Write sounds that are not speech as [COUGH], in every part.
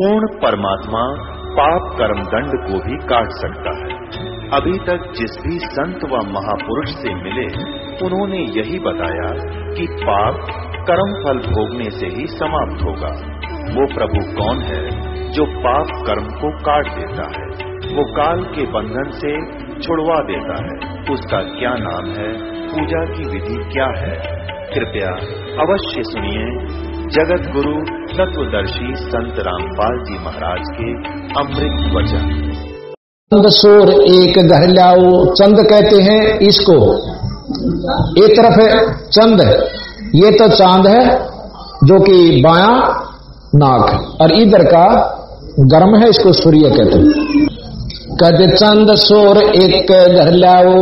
पूर्ण परमात्मा पाप कर्म दंड को भी काट सकता है। अभी तक जिस भी संत व महापुरुष से मिले, उन्होंने यही बताया कि पाप कर्म फल भोगने से ही समाप्त होगा। वो प्रभु कौन है जो पाप कर्म को काट देता है? वो काल के बंधन से छुड़वा देता है। उसका क्या नाम है? पूजा की विधि क्या है? कृपया अवश्य सुनिए जगत गुरु तत्वदर्शी संत रामपाल जी महाराज के अमृत वचन। चंद सोर एक लाओ चंद कहते हैं इसको। एक तरफ़ है चंद, ये तो चाँद है, जो कि बाया नाक और इधर का गर्म है, इसको सूर्य कहते हैं। कहते चंद सोर एक घर लाओ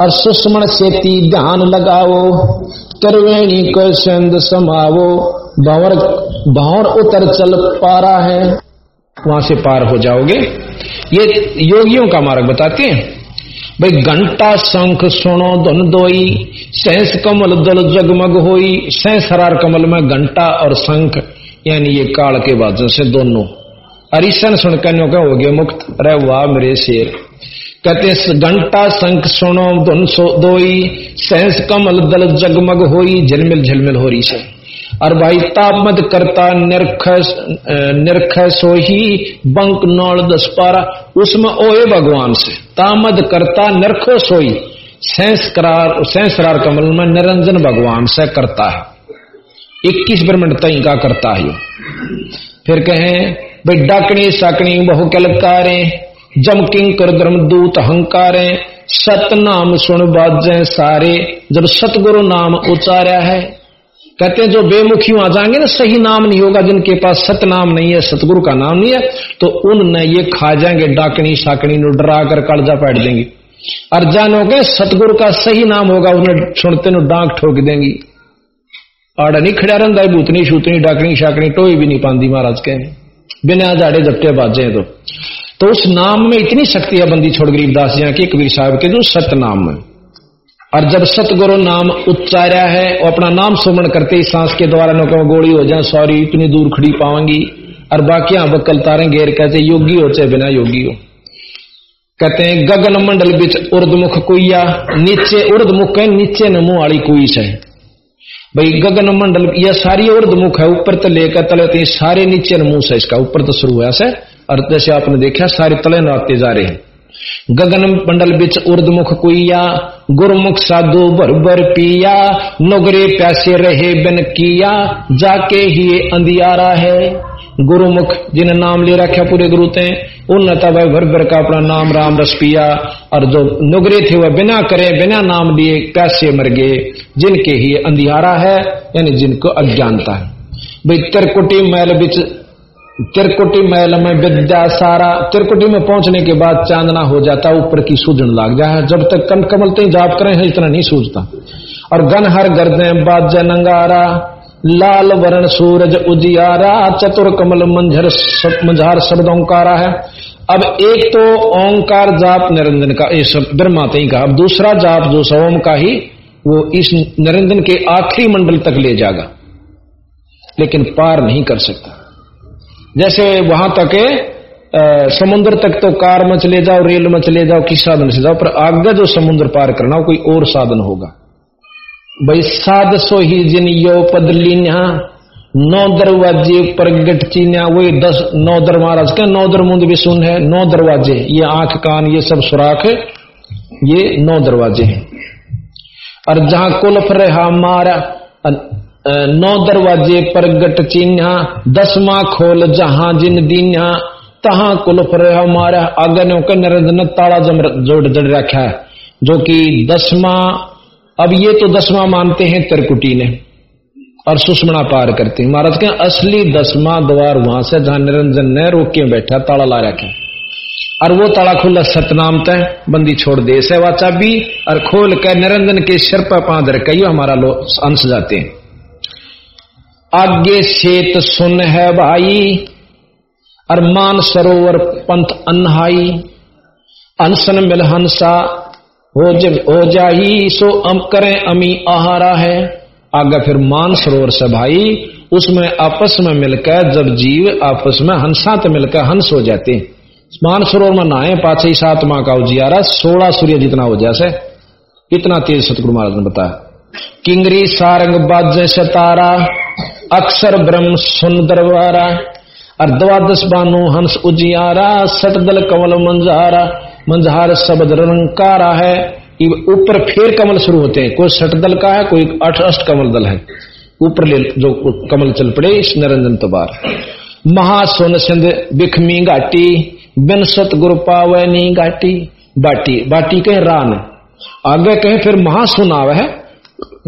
और सुष्मण सेती ध्यान लगाओ, त्रिवेणी को संद समावो भंवर भंवर उतर चल पा रहा है। वहाँ से पार हो जाओगे। ये योगियों का मार्ग बताते हैं। भाई, घंटा शंख सुनो, धन दोई सहस कमल दल जगमग होई। हरार कमल में घंटा और शंख, यानी ये काल के बाजों से दोनों। अरिशन सुनकर हो गए मुक्त। अरे वाह, मेरे शेर। कहते घंटा शंख सुनो, धुन दोई सहस कमल दल जगमग होई, झलमिल झलमिल हो रही से और भाई तापमत करता निरख निरख सोही बंक नौल दस पारा उसमें ओए भगवान से। तामद करता निरखो सोई सहसरार सहसरार कमल में निरंजन भगवान से करता है। इक्कीस ब्रह्मंड तई का करता है फिर कहें, भाई डाकनी साकनी बहु कलकारे, जम किंकर धर्म दूत अहंकारे सत नाम सुन बाजे सारे, जब सतगुरु नाम उचारा है कहते हैं, जो बेमुखी आ जाएँगे ना, सही नाम नहीं होगा, जिनके पास सत नाम नहीं है, सतगुरु का नाम नहीं है तो उन ये खा जाएँगे, डाकनी, शाकनी नो डरा कर कलजा पैट देंगे। और जानोगे, सतगुरु का सही नाम होगा, उन्हें सुनते नो डांक ठोक देंगी। आड़ा नहीं खड़ा रहा भूतनी, शूतनी, डाकनी, शाकनी, टोई भी नहीं पाती महाराज के बिना जाड़े जपटे बाजे तो। तो उस नाम में इतनी शक्ति है बंदी छोड़ गरीबदास जी की कबीर साहब के, जो सत्य नाम में और जब सतगुरु नाम उच्चारा है, वो अपना नाम सुमन करते ही सांस के द्वारा नो गोली हो जाए सॉरी इतनी दूर खड़ी पाऊँगी। और बाकी बकल तारे घेर कहते, योगी हो चाहे बिना योगी हो। कहते हैं, गगन मंडल बिच उर्दमुख कुइया, नीचे उर्दमुख है, नीचे न मुँह वाली कुई है भाई, गगन मंडल, यह सारी उर्दमुख है, ऊपर तो लेकर तले सारे नीचे न मुँह से इसका, ऊपर तो शुरू हुआ से और जैसे आपने देखा, सारे तले नाते जा रहे हैं। गगन मंडल बिच उर्दमुख कुइया गुरुमुख साधु भर पिया, नोगरे प्यासे रहे बिन किया, जाके ही अंधियारा है। गुरुमुख जिन नाम ले रखा पूरे गुरु ते उन्नता भर भर का अपना नाम राम रस पिया, और जो नुगरे थे वह बिना करे, बिना नाम लिए प्यासे मर गए, जिनके ही अंधियारा है, यानी जिनको अज्ञानता है। भाई तिरकुटी मैल बिच तिरकुटी महल में विद्या सारा, तिरकुटी में पहुँचने के बाद चांदना हो जाता, ऊपर की सूझन लग जाए। जब तक कन कमल ते जाप करें, है इतना नहीं सूझता और गन हर गर्दे बाज नंगारा, लाल वरण सूरज उजियारा, चतुर कमल मंझर मंझार शब्द ओंकारा है। अब एक तो ओंकार जाप निरंजन का ब्रह्माते ही का। अब दूसरा जाप, जो सोम का ही, वो इस निरंजन के आखिरी मंडल तक ले जाएगा लेकिन पार नहीं कर सकता। जैसे वहाँ तक समुद्र तक तो कार में चले जाओ, रेल में चले जाओ, किस साधन से जाओ, पर आगे जो समुद्र पार करना कोई और साधन होगा। भाई, साध सो ही जिन यो पद लीन्या, नौ दरवाजे पर गट चीन्या, वही दस नौ दर महाराज के नौ दर मुंद भी सुन है, नौ दरवाजे, ये आँख कान ये सब सुराख है, ये नौ दरवाजे हैं। और जहाँ कुलफ रहा मारा नौ दरवाजे पर गट चिन्हा दसवा खोल जहाँ जिन दीन्हा। तहा कुल पर हमारा आगे ने निरंजन ताला जम जोड़ जड़ रखा है। जो कि दसवा अब ये तो दसवा मानते हैं त्रिकुटी ने, और सुषमणा पार करते हैं। महाराज के असली दसवा द्वार वहाँ से, जहाँ निरंजन ने रोक बैठा, ताला ला रखा और वो ताला खुला सतनाम तय, बंदी छोड़ दे से वाचा भी और खोल कर निरंजन के सिर पर पाँच रखे हमारा अंश जाते हैं। आगे सेत सुन है भाई। अरमान सरोवर पंथ अनहाई। अनसन मिल हंसा हो, हो जाही सो अम करें अमी आहारा है। आगे फिर मान सरोवर से भाई उसमें आपस में मिलकर जब जीव आपस में हंसा तो मिलकर हंस हो जाते मान सरोवर में नहाए पाछे सात माह का उजियारा सोलह सूर्य जितना हो जैसे इतना तेज सतगुरु महाराज ने बताया। किंगरी सारंग बाजे सतारा अक्षर ब्रह्म सुंदरवारा और द्वादश बानु हंस उजियारा सटदल कमल मंजारा मंजहार शब्द रंकारा है। ऊपर फिर कमल शुरू होते हैं। कोई सटदल का है, कोई अठ अष्ट कमल दल है। ऊपर ले जो कमल चल पड़े निरंजन तबार। महासोन सिंध बिखमी घाटी बिनसत गुरु पावनी घाटी। बाटी बाटी कहे रान। आगे कहे फिर महासुन आवे है।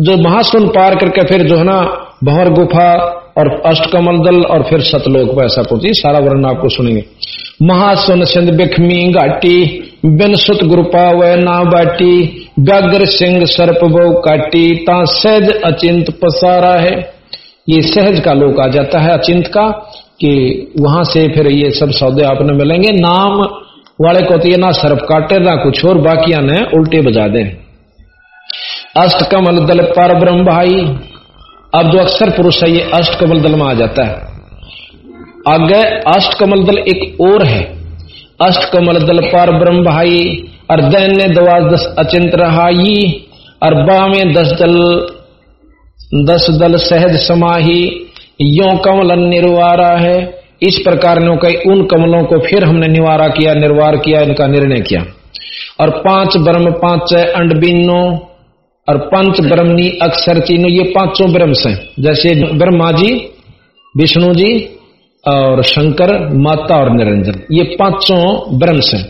जो महासुन पार करके फिर जो है ना भंवर गुफा और अष्टकमल दल और फिर सतलोक ऐसा पहुँची सारा वर्णन आपको सुनेंगे। महासुन सिंध बिखमी घाटी बिनसुत गुरुपा व ना बाटी व्याग्र सिंह सर्प बो काटी, ता सहज अचिंत पसारा है। ये सहज का लोक आ जाता है अचिंत का, कि वहाँ से फिर ये सब सौदे आपने मिलेंगे। नाम वाले को तो ये ना सर्प काटे, ना कुछ और, बाकिया ने उल्टे बजा दे। अष्टकमल दल पर ब्रह्म भाई अब जो अक्सर पुरुष है, ये अष्ट कमल दल में आ जाता है। आगे अष्ट कमल दल एक और है। अष्ट कमल दल पर ब्रह्म भाई, और दैन्य द्वादश अचिंत रहाई, और बामे दस दल दस दल सहज समाही, यो कमल निर्वारा है। इस प्रकार ने कई उन कमलों को फिर हमने निवारा किया, निर्वार किया, इनका निर्णय किया। और पाँच ब्रह्म, पाँच अंडबिनो और पंच ब्रह्मनी अक्षर चिन्ह ये पाँचों ब्रह्म हैं। जैसे ब्रह्मा जी, विष्णु जी और शंकर, माता और निरंजन। ये पाँचों ब्रह्म हैं।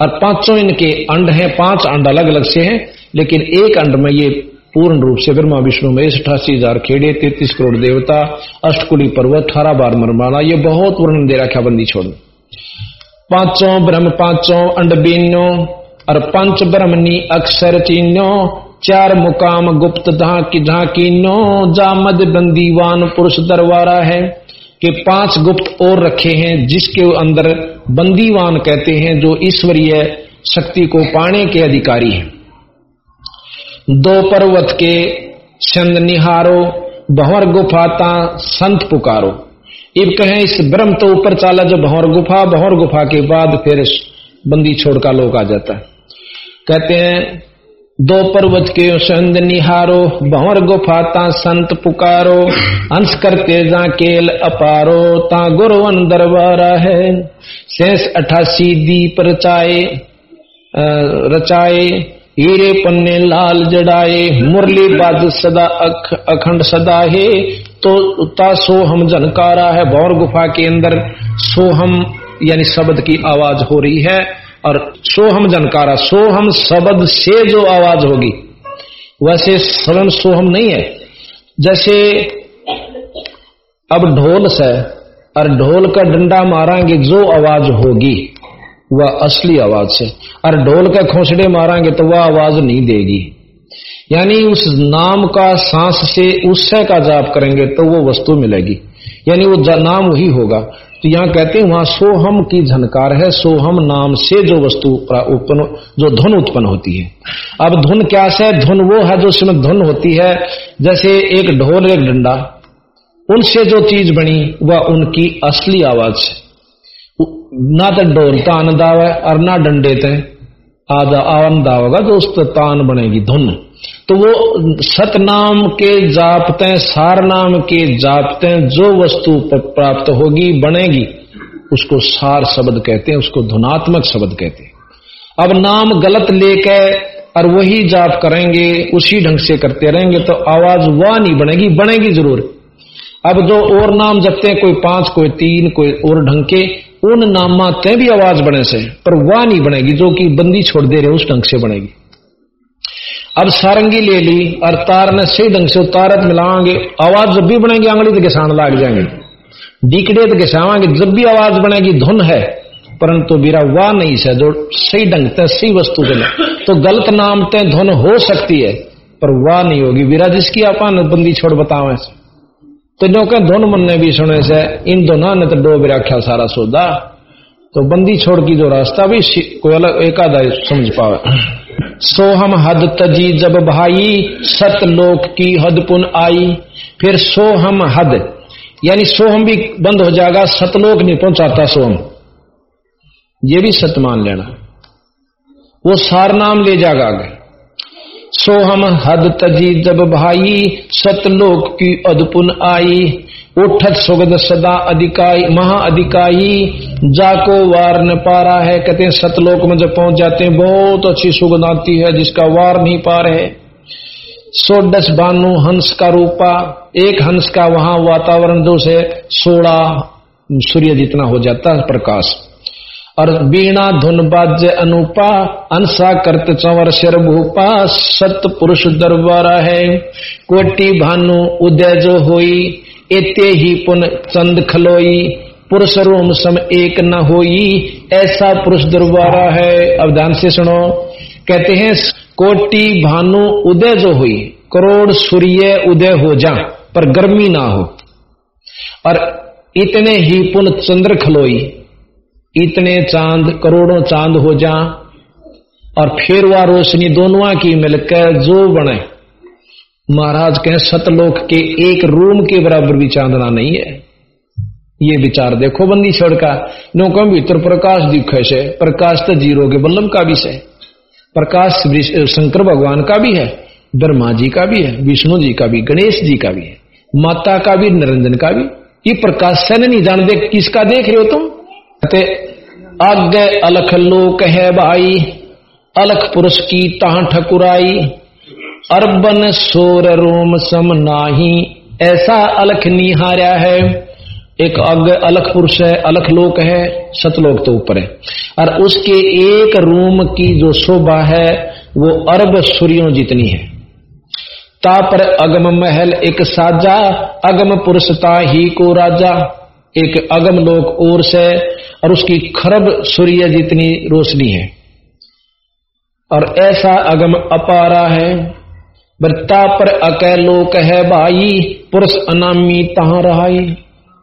और पाँचों इनके अंड हैं, पाँच अंड अलग अलग से हैं, लेकिन एक अंड में ये पूर्ण रूप से ब्रह्मा, विष्णु में अठासी हज़ार, खेड़े, तैतीस करोड़ देवता, अष्टकुली पर्वत अठारह बार, मरमाला, ये बहुत वर्णन दे रखा बंदी छोड़ पाँचों ब्रह्म, पाँचों अंड बीनो और पंच ब्रह्मनी अक्षर चीनो चार मुकाम गुप्त झाकी झाकी नो जामद बंदीवान पुरुष दरबारा है कि पाँच गुप्त और रखे हैं, जिसके अंदर बंदीवान कहते हैं, जो ईश्वरीय शक्ति को पाने के अधिकारी हैं। दो पर्वत के छंद निहारो, भंवर गुफाता संत पुकारो। इब कहें, इस ब्रह्म तो ऊपर चाला जो भंवर गुफा भंवर गुफा के बाद फिर बंदी छोड़ का लोग आ जाता है। कहते हैं दो पर्वत के संद निहारो भंवर गुफा ता संत पुकारो अंश करते जा केल अपारो ता गुरुवन दरबारा है। शेष अठासी दीप रचाए रचाए हीरे पन्ने लाल जड़ाए मुरली बाद सदा अख, अखंड सदा है। तो ता सोहम जनकारा है भौर गुफा के अंदर सोहम यानी शब्द की आवाज़ हो रही है। और सोहम जनकारा, सोहम शब्द से जो आवाज़ होगी, वैसे सरन सोहम नहीं है। जैसे अब ढोल से, और ढोल का डंडा मारांगे, जो आवाज़ होगी, वह असली आवाज़ से। और ढोल का खोसड़े मारांगे तो वह आवाज़ नहीं देगी। यानी उस नाम का सांस से उससे का जाप करेंगे तो वो वस्तु मिलेगी। यानी वो नाम वही होगा। तो यहाँ कहते हैं, वहाँ सोहम की झनकार है। सोहम नाम से जो वस्तु उत्पन्न, जो धुन उत्पन्न होती है। अब धुन क्या से? धुन वो है जो उसमें धुन होती है। जैसे एक ढोल, एक डंडा, उनसे जो चीज़ बनी, वह उनकी असली आवाज़ ना तो ढोल आनंद आवे, और ना डंडे ते। आदा आवन दावगा जो उस तान बनेगी धुन। तो वो सतनाम के जापते सार नाम के जापते जो वस्तु प्राप्त होगी, बनेगी, उसको सार शब्द कहते हैं, उसको धुनात्मक शब्द कहते हैं। अब नाम गलत लेके और वही जाप करेंगे, उसी ढंग से करते रहेंगे तो आवाज़ वह नहीं बनेगी बनेगी ज़रूर। अब जो और नाम जपते हैं, कोई पाँच, कोई तीन, कोई और ढंग के उन नामाते भी आवाज़ बने से, पर वह नहीं बनेगी, जो कि बंदी छोड़ दे रहे उस ढंग से बनेगी। अब सारंगी ले ली, और तार ने सही ढंग से तारत मिलाएँगे, आवाज़ जब भी बनेगी, आंगली तो किसान लाग जाएँगे। डीकड़े तो किसावांगे जब भी आवाज़ बनेगी, धुन है, परंतु बीरा वाह नहीं से, जो सही ढंग से सही वस्तु के तो गलत नाम ते धुन हो सकती है, पर वाह नहीं होगी। बीरा जिसकी अपन बंदी छोड़ बतावे तो जो कह धुन मन ने भी सुने से, इन दोनों ने तो डो व्याख्या सारा सौदा। तो बंदी छोड़ की जो रास्ता भी कोई अलग एक समझ पावे। सोहम हद तजी जब भाई सतलोक की हद पुन आई। फिर सोहम हद, यानी सोहम भी बंद हो जाएगा सतलोक नहीं पहुंचाता सोहम। ये भी सत मान लेना। वो सार नाम ले जाएगा आगे। सोहम हद तजी जब भाई, सतलोक की अदपुन आई। उठत सुगद सदा अधिकाई, महा अधिकाई। जाको वार न पा रहा है, कहते हैं, सतलोक में जब पहुँच जाते हैं, बहुत अच्छी सुगंध आती है, जिसका वार नहीं पा रहे। सोडस बानु हंस का रूपा, एक हंस का वहाँ वातावरण जो से सोड़ा सूर्य जितना हो जाता है प्रकाश। और बीणा धुन बाज्य अनुपा अंसा करत चंवर शर भूपा, सत पुरुष दरबारा है। कोटि भानु उदय जो होई ही पुन चंद खलोई। पुरुष रोम सम एक न होई, ऐसा पुरुष दरबारा है। अब ध्यान से सुनो। कहते हैं, कोटि भानु उदय जो हुई, करोड़ सूर्य उदय हो जा, पर गर्मी ना हो। और इतने ही पुन चंद्र खलोई। इतने चाँद, करोड़ों चाँद हो जा और फिर वह रोशनी दोनों की मिलकर जो बने। महाराज कहें, सतलोक के एक रूम के बराबर भी चांदना नहीं है। ये विचार देखो बंदी छोड़ का। नो कम भीतर प्रकाश दिखे से प्रकाश तो ज़ीरो के बल्लम का भी से प्रकाश शंकर भगवान का भी है, ब्रह्मा जी का भी है, विष्णु जी का भी, गणेश जी का भी है, माता का भी निरंजन का भी। ये प्रकाश से नहीं जान दे किसका देख रहे हो तुम? कहते, आगे अलख लोक है भाई, अलख पुरुष की तहा ठकुराई अरबन सोर रोम सम नाही। ऐसा अलख निहार्या है। एक अग अलख पुरुष है, अलख लोक है, सतलोक तो ऊपर है। और उसके एक रूम की जो शोभा है, वो अरब सूर्यों जितनी है। ता पर अगम महल एक साजा, अगम पुरुषता ही को राजा। एक अगम लोक और से, और उसकी खरब सूर्य जितनी रोशनी है। और ऐसा अगम अपारा है वृत्ता पर अकैलोक है भाई पुरुष अनामी तहा रहाई।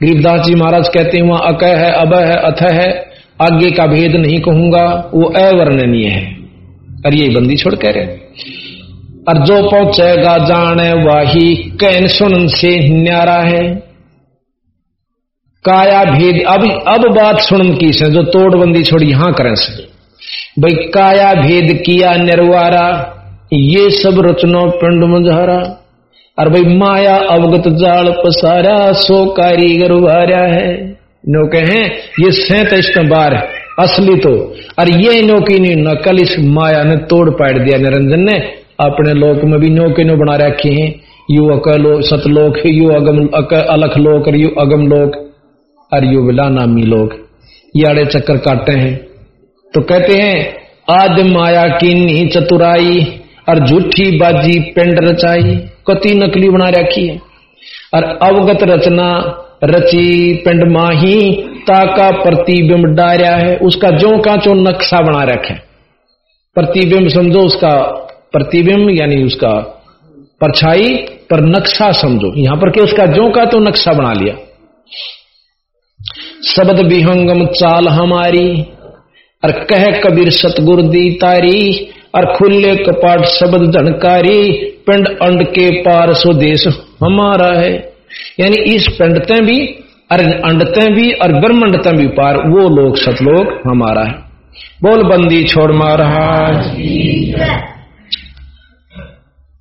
गरीबदास जी महाराज कहते हैं, वहाँ अक है अब है, अथ है, आगे का भेद नहीं कहूँगा, वो अवर्णनीय है। और ये बंदी छोड़ कह रहे और जो पहुंचेगा जाने वाही, कैन सुन से न्यारा है काया भेद अब अब बात सुन की से जो तोड़बंदी छोड़ी यहाँ करें से। भाई काया भेद किया निर्वारा ये सब रचनो पिंड मुझारा और भाई माया अवगत जाल पसारा सो कारीगर वारा है। नो कहे ये सैतीस बार असली तो। और ये नो की नहीं नकल इस माया ने तोड़ पाड़ दिया निरंजन ने। अपने लोक में भी नो के नो बना रखे हैं। यू अकलो सतलोक यू अगम अक, अलख लोक और यू अगम लोक। विला नामी लोक ये चक्कर काटे हैं। तो कहते हैं, आद माया की नी चतुराई और झूठी बाजी पेंड रचाई, कति नकली बना रखी है। और अवगत रचना रची पिंड माही, ताका प्रतिबिंब डारिया है, उसका जो का चो नक्शा बना रखे प्रतिबिंब समझो उसका, प्रतिबिंब यानी उसका परछाई पर नक्शा समझो। यहाँ पर के उसका जो का तो नक्शा बना लिया। शब्द विहंगम चाल हमारी, और कह कबीर सतगुर दी तारी और खुले कपाट शब्द धनकारी, पिंड अंड के पार स्वदेश हमारा है। यानी इस पिंडते भी, और अंडते भी, और ब्रह्मंडते भी पार, वो लोग सतलोक हमारा है। बोल बंदी छोड़ मारा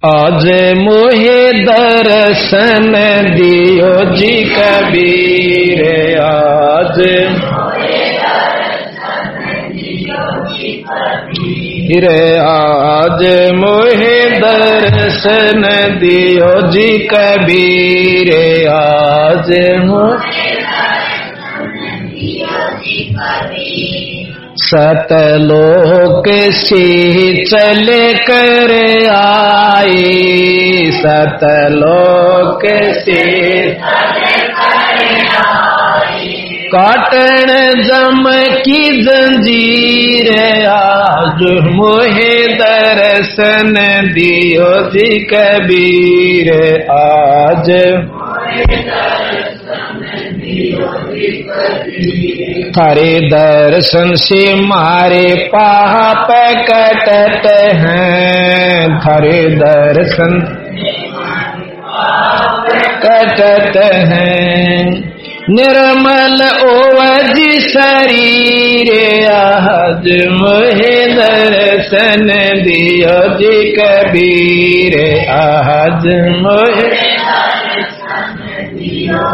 आज मोहे दर्शन दियो जी कबीर, आज रे आज मोहे दर्शन दियो जी कबीर, आज सतलोक से चले कर आई। सतलोक से काटन जम की जंजीर आज मोहे दर्शन दियो जी कबीर आज। थारे दर्शन से मारे पाप कटत हैं। थारे दर्शन कटत हैं। निर्मल ओवज शरीर आज मोहे दर्शन दियो जी कबीर। आज मोहे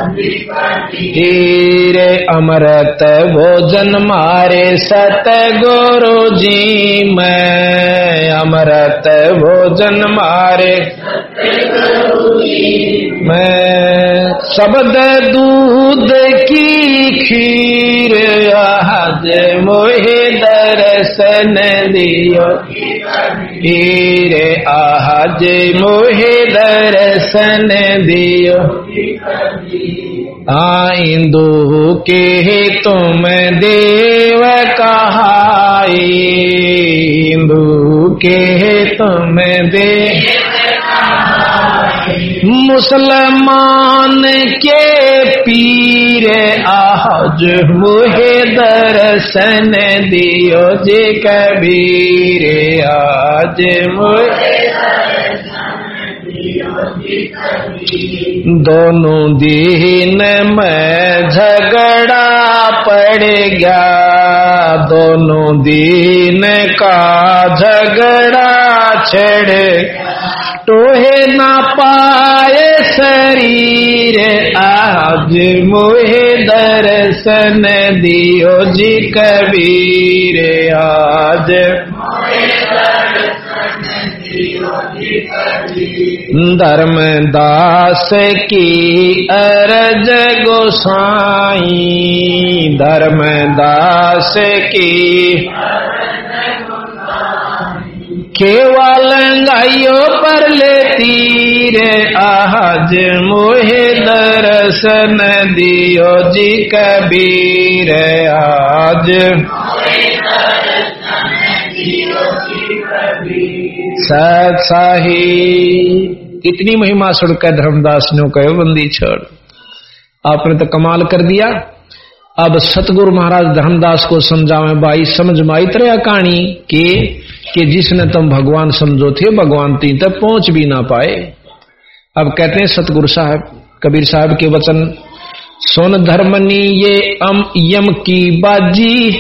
तीर अमृत भोजन मारे सत गुरु जी मैं। अमृत भोजन मारे मैं। शब्द दूध की खीर आज मोहे दर्शन दियो। खीर आज मोहे दर्शन दियो। आइंदू के तुम देव कहा इंदू के तुम देव मुसलमान के पीर आज मुहे दर्शन दियो जे कबीर आज मुहे दोनों दिन में झगड़ा पड़ गया। दोनों दिन का झगड़ा छड़ टोहे ना पाए शरीर, आज मोहे दर्शन दियो जी कबीर, आज धर्म दास की अरज गोसाई, धर्म दास की केवल गाइयो पर लेती रे, आज मोहे दर्शन दियो जी कबीर, आज सत्साही इतनी महिमा सुनकर धर्मदास ने कहो बंदी छोड़। आपने तो कमाल कर दिया। अब सतगुरु महाराज धर्मदास को समझावे, भाई, समझ माई तरह कहानी के कि जिसने तुम भगवान समझो थे, भगवान तीन तक पहुँच भी ना पाए। अब कहते हैं सतगुरु साहब, कबीर साहब के वचन, सोन धर्मनी ये अम यम की बाजी,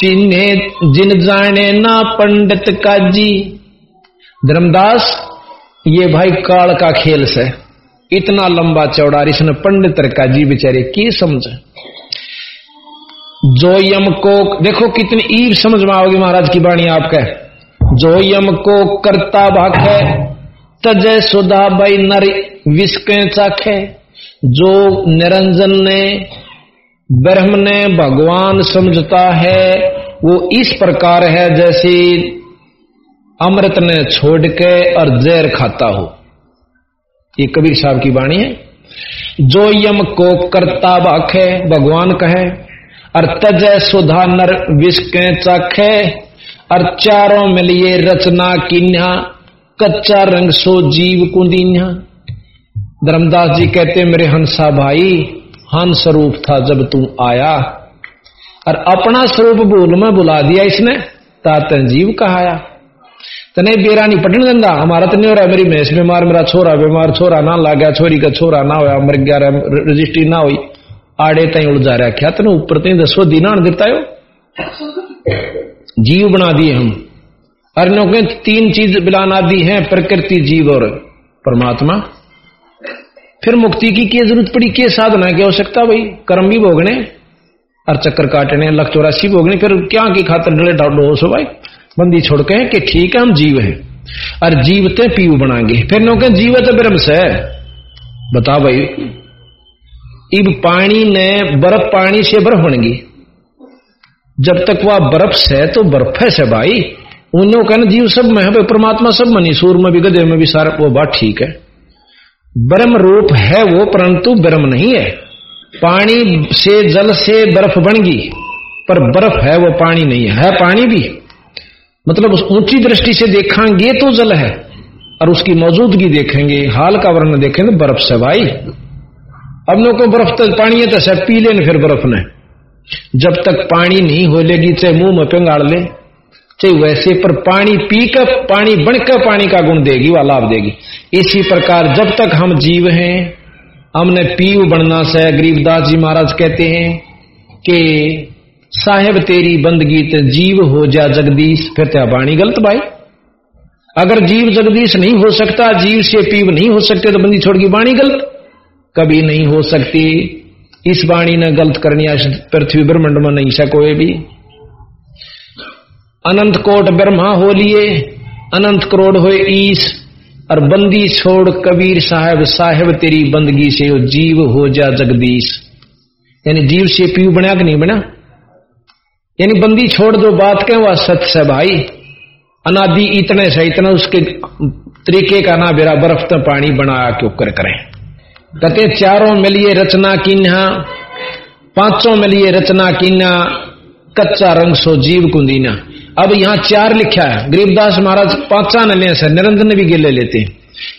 चिन्हे जिन जाने ना पंडित का जी धर्मदास, ये भाई काल का खेल से, इतना लंबा चौड़ा इसने पंडित का जी बेचारे की समझ? जो यम को, देखो कितनी ईर समझ में आओगी महाराज की वाणी आपका। जो यम को करता भाखे, तजय सुधा भाई नर विस्के चाखे। जो निरंजन ने, ब्रह्म ने भगवान समझता है, वो इस प्रकार है जैसे अमृत ने छोड़ के और जहर खाता हो। ये कबीर साहब की वाणी है। जो यम को करता बाखे भगवान कहे, और तजय सुधा नर विष के चाखे और चारों मिलिए रचना किन्या कच्चा रंग सो जीव कुंदिन्या धर्मदास जी कहते मेरे हंसा भाई, हंस स्वरूप था जब तू आया। और अपना स्वरूप भूल में बुला दिया इसने तातन जीव कहाया। तने बेरा नहीं पटन देंदा, हमारा तो नहीं हो रहा मेरी भैंस बीमार, मेरा छोरा बीमार, छोरा ना ला गया छोरी का छोरा ना होया, मर गया रजिस्ट्री ना हुई। आड़े तई उलझा रहा, क्या तेन ऊपर तई दसो दीना दिता जीव बना दिए हम। अरण्यों के तीन चीज़ बिलाना दी है, प्रकृति, जीव और परमात्मा। फिर मुक्ति की क्या ज़रूरत पड़ी क्या साधना की आवश्यकता भाई कर्म भी भोगने और चक्कर काटने, लख चौरासी भोगने, फिर क्या की खातर डले डालो सो भाई? बंदी छोड़ के कि ठीक है, हम जीव हैं। और जीवते पीव बनाएँगे। फिर नो के जीवत ब्रह्म से। बता भाई, इब पानी ने, बर्फ़ पानी से बर्फ़ बनेगी जब तक वह बर्फ़ से तो बर्फ़ है से भाई उन्होंने कहना जीव सब में है परमात्मा सब मनी सूर में भी गधे में भी सारा वो बात ठीक है। ब्रह्म रूप है वो परंतु ब्रह्म नहीं है। पानी से जल से बर्फ़ बन गई पर बर्फ़ है वो पानी नहीं है, है पानी भी। मतलब उस ऊँची दृष्टि से देखेंगे तो जल है और उसकी मौजूदगी देखेंगे हाल का वर्ण देखेंगे बर्फ़ से भाई अब नो को बर्फ़ तो पानी है तो सब पी लेने फिर बर्फ़ ने जब तक पानी नहीं हो लेगी चाहे मुँह में पिंगाड़ ले, चाहे वैसे पर पानी पी कर पानी बनकर पानी का गुण देगी, वह लाभ देगी। इसी प्रकार जब तक हम जीव हैं, हमने पीव बनना से गरीबदास जी महाराज कहते हैं कि साहेब, तेरी बंदगी ते जीव हो जा जगदीश, फिर त्या बाणी गलत भाई। अगर जीव जगदीश नहीं हो सकता, जीव से पीव नहीं हो सकते तो बंदी छोड़ की बाणी गलत। कभी नहीं हो सकती इस वाणी ने गलत करनी पृथ्वी ब्रह्मंड में नहीं सा कोई भी। अनंत कोट ब्रह्मा हो लिए, अनंत करोड़ हो ईस, और बंदी छोड़ कबीर साहब, साहेब तेरी बंदगी से वो जीव हो जा जगदीश। यानी जीव से पीव बना कि नहीं बना यानी बंदी छोड़ दो बात कह वह सच से भाई? अनादि इतने से इतना, उसके तरीके का ना बेरा बर्फ़ तो पानी बनाया क्यों कर करें? कहते चारों मिलिए रचना किन्हा, पाँचों मिलिए रचना किन्ना कच्चा रंग सो जीव कुंदीना। अब यहाँ चार लिखा है। गरीबदास महाराज पांचा न ले निरंजन भी गिले लेते। हैं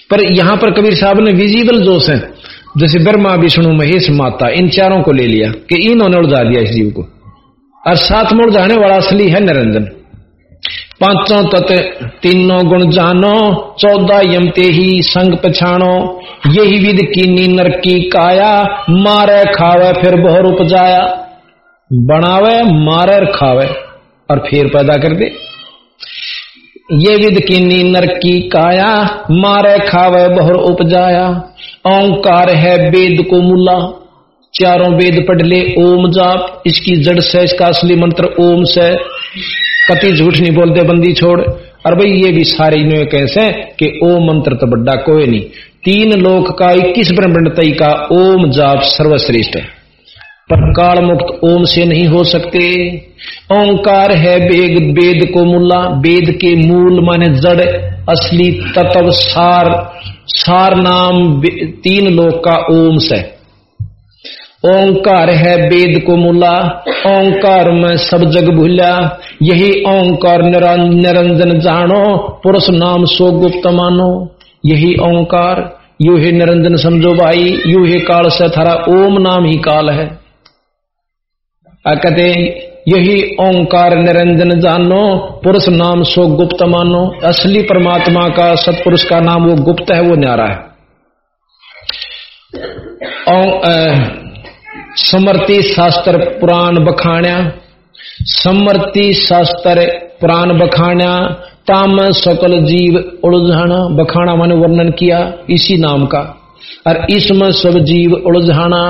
पर यहाँ पर कबीर साहब ने विजिबल जोश है। जैसे ब्रह्मा, विष्णु, महेश, माता, इन चारों को ले लिया कि इन्होंने उड़जा दिया इस जीव को। और साथ में उड़जाने वाला असली है निरंजन। पाँचों तत् तीनों गुण जानो, चौदह यमते ही संग पछाणो। यही विद की नर की काया, मारे खावे फिर बहुर उपजाया। बनावे, मारे खावे, और फिर पैदा कर दे। ये विद की नर की काया, मारे खावे, बहुर उपजाया। ओंकार है वेद को मुला, चारों वेद पढ़ ले, ओम जाप। इसकी जड़ से इसका असली मंत्र ओम से। कति झूठ नहीं बोलते बंदी छोड़। और भाई ये भी सारे इन्हें कैसे कि ओम मंत्र तो बड्डा कोई नहीं। तीन लोक का इक्कीस ब्रह्मंड तई का ओम जाप सर्वश्रेष्ठ है। पर काल मुक्त ओम से नहीं हो सकते। ओंकार है वेद वेद को मुल्ला वेद के मूल माने जड़, असली तत्व सार। सार नाम तीन लोक का ओम से। ओंकार है वेद को मूला, ओंकार में सब जग भूला। यही ओंकार निरंजन जानो, पुरुष नाम सो गुप्त मानो। यही ओंकार, यू ही निरंजन समझो भाई, यू ही काल से थारा ओम नाम ही काल है। कहते यही ओंकार निरंजन जानो, पुरुष नाम सो गुप्त मानो। असली परमात्मा का, सतपुरुष का नाम वो गुप्त है, वो न्यारा है। समर्ति शास्त्र पुराण बखाण्या, समर्ति शास्त्र पुराण बखाण्या, ताम सकल जीव उलझाना बखाना मैंने वर्णन किया इसी नाम का। और इसमें सब जीव उलझाना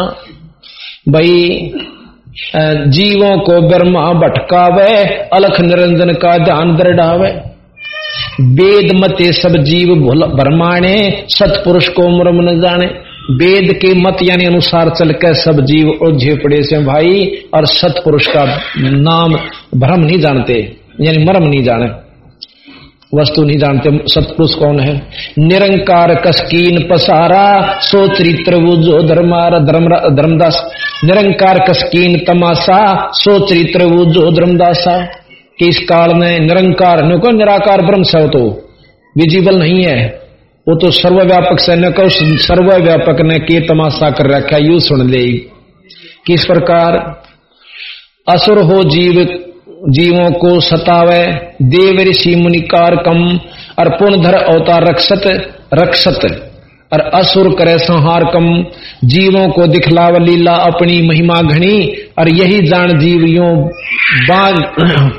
भाई जीवों को ब्रह्मा भटकावे, अलख निरंजन का ध्यान दृढ़ावे वेद मते सब जीव भरमाणे सतपुरुष को मुरम न जाने वेद के मत यानी अनुसार चल कर सब जीव उलझे पड़े से भाई, और सतपुरुष का नाम भ्रम नहीं जानते, यानी मरम नहीं जाने। वस्तु नहीं जानते सतपुरुष कौन है। निरंकार कसकीन पसारा सो चरित्र वो जो धर्मार धर्म धर्मदास। निरंकार कसकीन तमाशा सो चरित्र वो जो धर्मदासा कि इस काल में निरंकार निराकार ब्रह्म सो तो विजिबल नहीं है। वो तो सर्वव्यापक से न कहो सर्वव्यापक ने के तमाशा कर रखा यू सुन ले। किस प्रकार? असुर हो जीव, जीवों को सतावे, देव ऋषि मुनिकार कम और पुनधर अवतार रक्षत रक्षत। और असुर करे संहार कम जीवों को दिखलाव लीला अपनी महिमा घनी, और यही जान जीवियों बाँध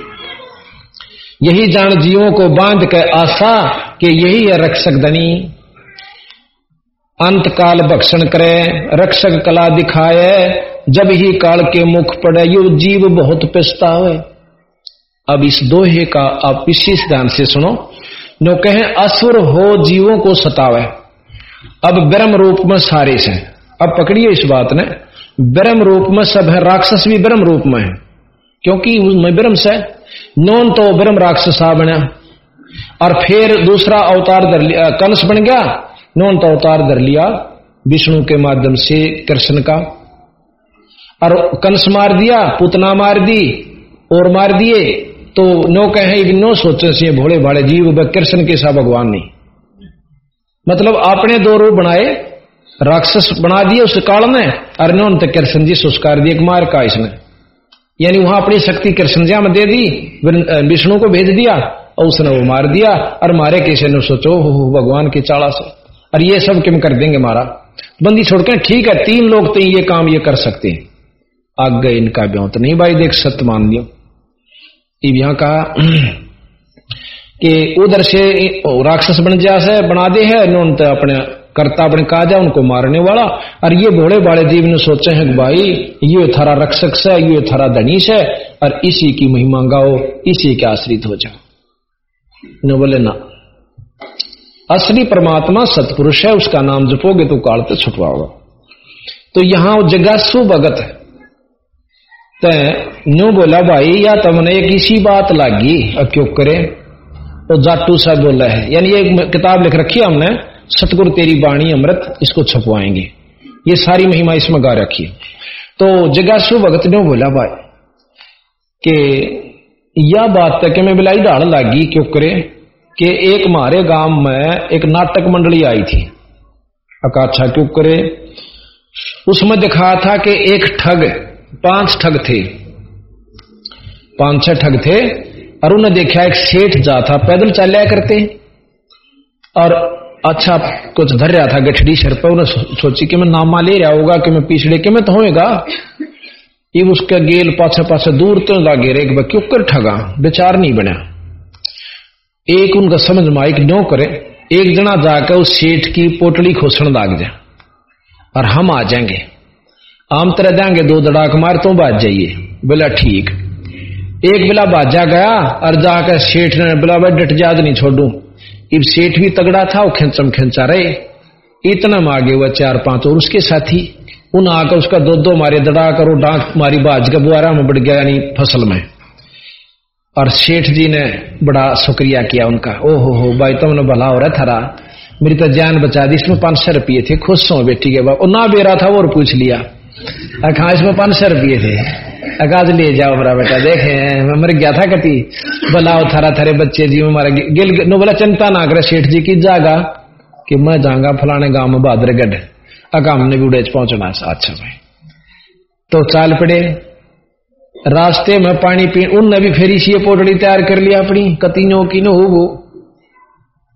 यही जान जीवों को बाँध के आशा कि यही है रक्षक धनी। अंत काल भक्षण करे, रक्षक कला दिखाए, जब ही काल के मुख पड़े यो जीव बहुत पछतावे। अब इस दोहे का आप विशेष ध्यान से सुनो। जो कहे, असुर हो जीवों को सतावे। अब ब्रह्म रूप में सारे से। अब पकड़िए इस बात ने। ब्रह्म रूप में सब है, राक्षस भी ब्रह्म रूप में है। क्योंकि मैं ब्रह्म से, नौन तो ब्रह्म राक्षसा बना। और फिर दूसरा अवतार धर लिया कंस बन गया, नौन तो अवतार धर लिया, विष्णु के माध्यम से कृष्ण का। और कंस मार दिया, पुतना मार दी, और मार दिए तो नो कहे नो सोचे से भोले भाड़े जीव कृष्ण के सा भगवान नहीं। मतलब आपने दो रूप बनाए, राक्षस बना दिए उस काल ने अरे तो कृष्ण जी सुस्कार दिए मार का इसने यानी वहाँ अपनी शक्ति कृष्ण में दे दी विष्णु को भेज दिया, और उसने वो मार दिया, और मारे किसी ने सोचो, हो भगवान की चाड़ा से। और ये सब किम कर देंगे मारा बंदी छोड़ के ठीक है, तीन लोग तो ये काम ये कर सकते हैं। आगे इनका ब्यों तो नहीं, भाई, देख सत्य मान लियो यहाँ कहा [CLEARS THROAT] कि उधर से राक्षस बन जा बना दे है उन्होंने तो अपने करता अपने काजा उनको मारने वाला। और ये भोले बाड़े जीव ने सोचे हैं भाई, ये थारा रक्षक है ये थारा धनीश है और इसी की महिमा गाओ, इसी के आश्रित हो जाओ। न बोले ना। असली परमात्मा सतपुरुष है, उसका नाम जपोगे तो काल तो छुटवाओगा तो यहाँ जगासु भगत है। न्यू बोला, भाई, या तुमने एक इसी बात लागी? अब क्यों करे? तो जाटू साहब बोला है। यानी एक किताब लिख रखी है हमने। सतगुरु तेरी बाणी अमृत इसको छपवाएँगे। ये सारी महिमा इसमें गा रखी तो जगासु भगत ने बोला, भाई, कि यह बात है कि मैं बिलाई ढाल लागी, क्यों करे? कि एक हमारे गाँव में एक नाटक मंडली आई थी। अकाछा क्यों करे? उसमें दिखा था कि एक ठग, पाँच ठग थे। पाँच छह ठग थे, और उन्हें देखा एक सेठ जा था, पैदल चल करते। और अच्छा कुछ धर रहा था, गठड़ी, सर पर उन्हें सोची कि मैं नामा ले रहा होगा, कि मैं पिछड़े, के मैं तो होएगा। ये उसका गेल पाछे पाछे दूर तो लागे रे एक क्यों ठगा, विचार नहीं बना। एक उनका समझ में आई न्यो करे, एक जना जाकर उस सेठ की पोटली खोसण लाग जाए और हम आ जाएँगे। आम तरह देंगे दो दड़ाक मार तो बाज जाइए। बोला, ठीक। एक बिला बाजा गया, और जाकर सेठ ने बोला भाई डट जाद नहीं छोड़ू। इब सेठ भी तगड़ा था, वो खेचम खेचा रहे। इतना मांगे हुआ चार पाँच और उसके साथी। उन आकर उसका दो दो मारे, दड़ा कर डांक मारी, बाज का बुआरा में बढ़ गया, यानी फ़सल में। और सेठ जी ने बड़ा शुक्रिया किया उनका। ओ हो हो भाई तुमने भला हो रहा थारा मेरी तो जान बचा दी, इसमें पाँच सौ रुपये थे, खुश हो, बेटी के बाद। ना बेरा था, वो और पूछ लिया। हाँ इसमें पाँच सौ रुपये थे। अकाज ले जाओ मेरा बेटा, देखे मैं मर गया था कति बुलाओ थारा थारे बच्चे जी मारा गिल नो बोला चिंता ना करे, सेठ जी की जागा कि मैं जाऊँगा फलाने गाँव में बहादुरगढ़ अका हमने भी उड़े पहुँचना अच्छा भाई। तो चाल पड़े। रास्ते में पानी पी, उनने भी फेरी सी पोटड़ी तैयार कर लिया अपनी, कतीनों की नो वो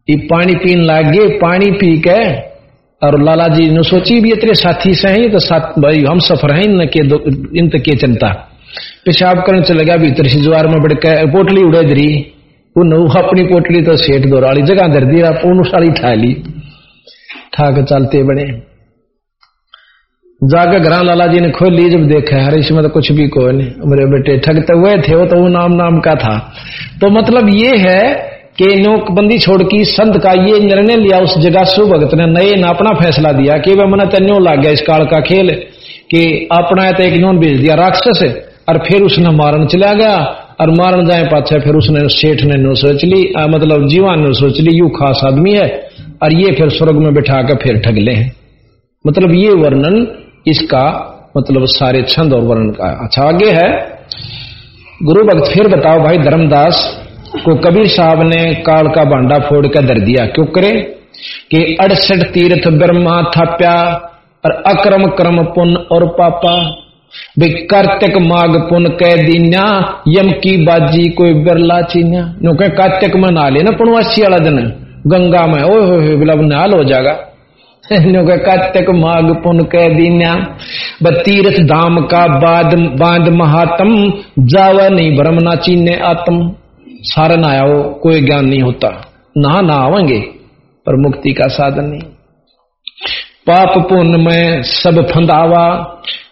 ये पानी पीन लाग, पानी पी के और लाला जी ने सोची भी इतने साथी से हैं तो साथ, भाई, हम सफ़र हैं इन के इन के चिंता पेशाब करने चले गया, भीतर से ज्वार में बढ़ पोटली उड़े दरी उन अपनी पोटली तो सेठ दोराली, जगह दर दी उन सारी ठा ली। ठा के चलते बने जाकर घर लाला जी ने खोल, जब देखा, हर इसमें तो कुछ भी कोई नहीं, मेरे बेटे ठगते हुए थे, वो तो वो नाम नाम का था। तो मतलब ये है कि नोकबंदी छोड़ की संत का ये निर्णय लिया उस जगह सुभगत ने नए ने अपना फैसला दिया कि वह मन तन्यो लाग गया इस काल का खेल कि अपना तो एक नोन भेज दिया राक्षस और फिर उसने मारन चला गया और मारन जाए पाछे फिर उसने सेठ ने नो सोच ली आ, मतलब जीवान ने सोच ली यू खास आदमी है और ये फिर स्वर्ग में बैठा कर फिर ठग ले मतलब ये वर्णन इसका मतलब सारे छंद और वर्णन का अच्छा आगे है। गुरु भक्त फिर बताओ भाई धर्मदास को कबीर साहब ने काल का भांडा फोड़ कर दर दिया। क्यों करे? कि अड़सठ तीर्थ ब्रह्मा थाप्या और अक्रम क्रम पुन और पापा। भाई कार्तिक माघ पुन कह दीन्या, यम की बाजी कोई बिरला चीन्या। नो कह, कार्तिक में ना लेना पुणवासी वाला दिन। गंगा में ओ हो बिलब नाल हो जाएगा। [LAUGHS] कार्तिक माघ पुन कह दीन्या ब तीर्थ धाम का बाद बाँध महात्म, जावा नहीं भ्रम ना चीन्य आत्म। सारा ना आओ कोई ज्ञान नहीं होता। नहा ना आवेंगे, पर मुक्ति का साधन नहीं। पाप पुण्य में सब फंदावा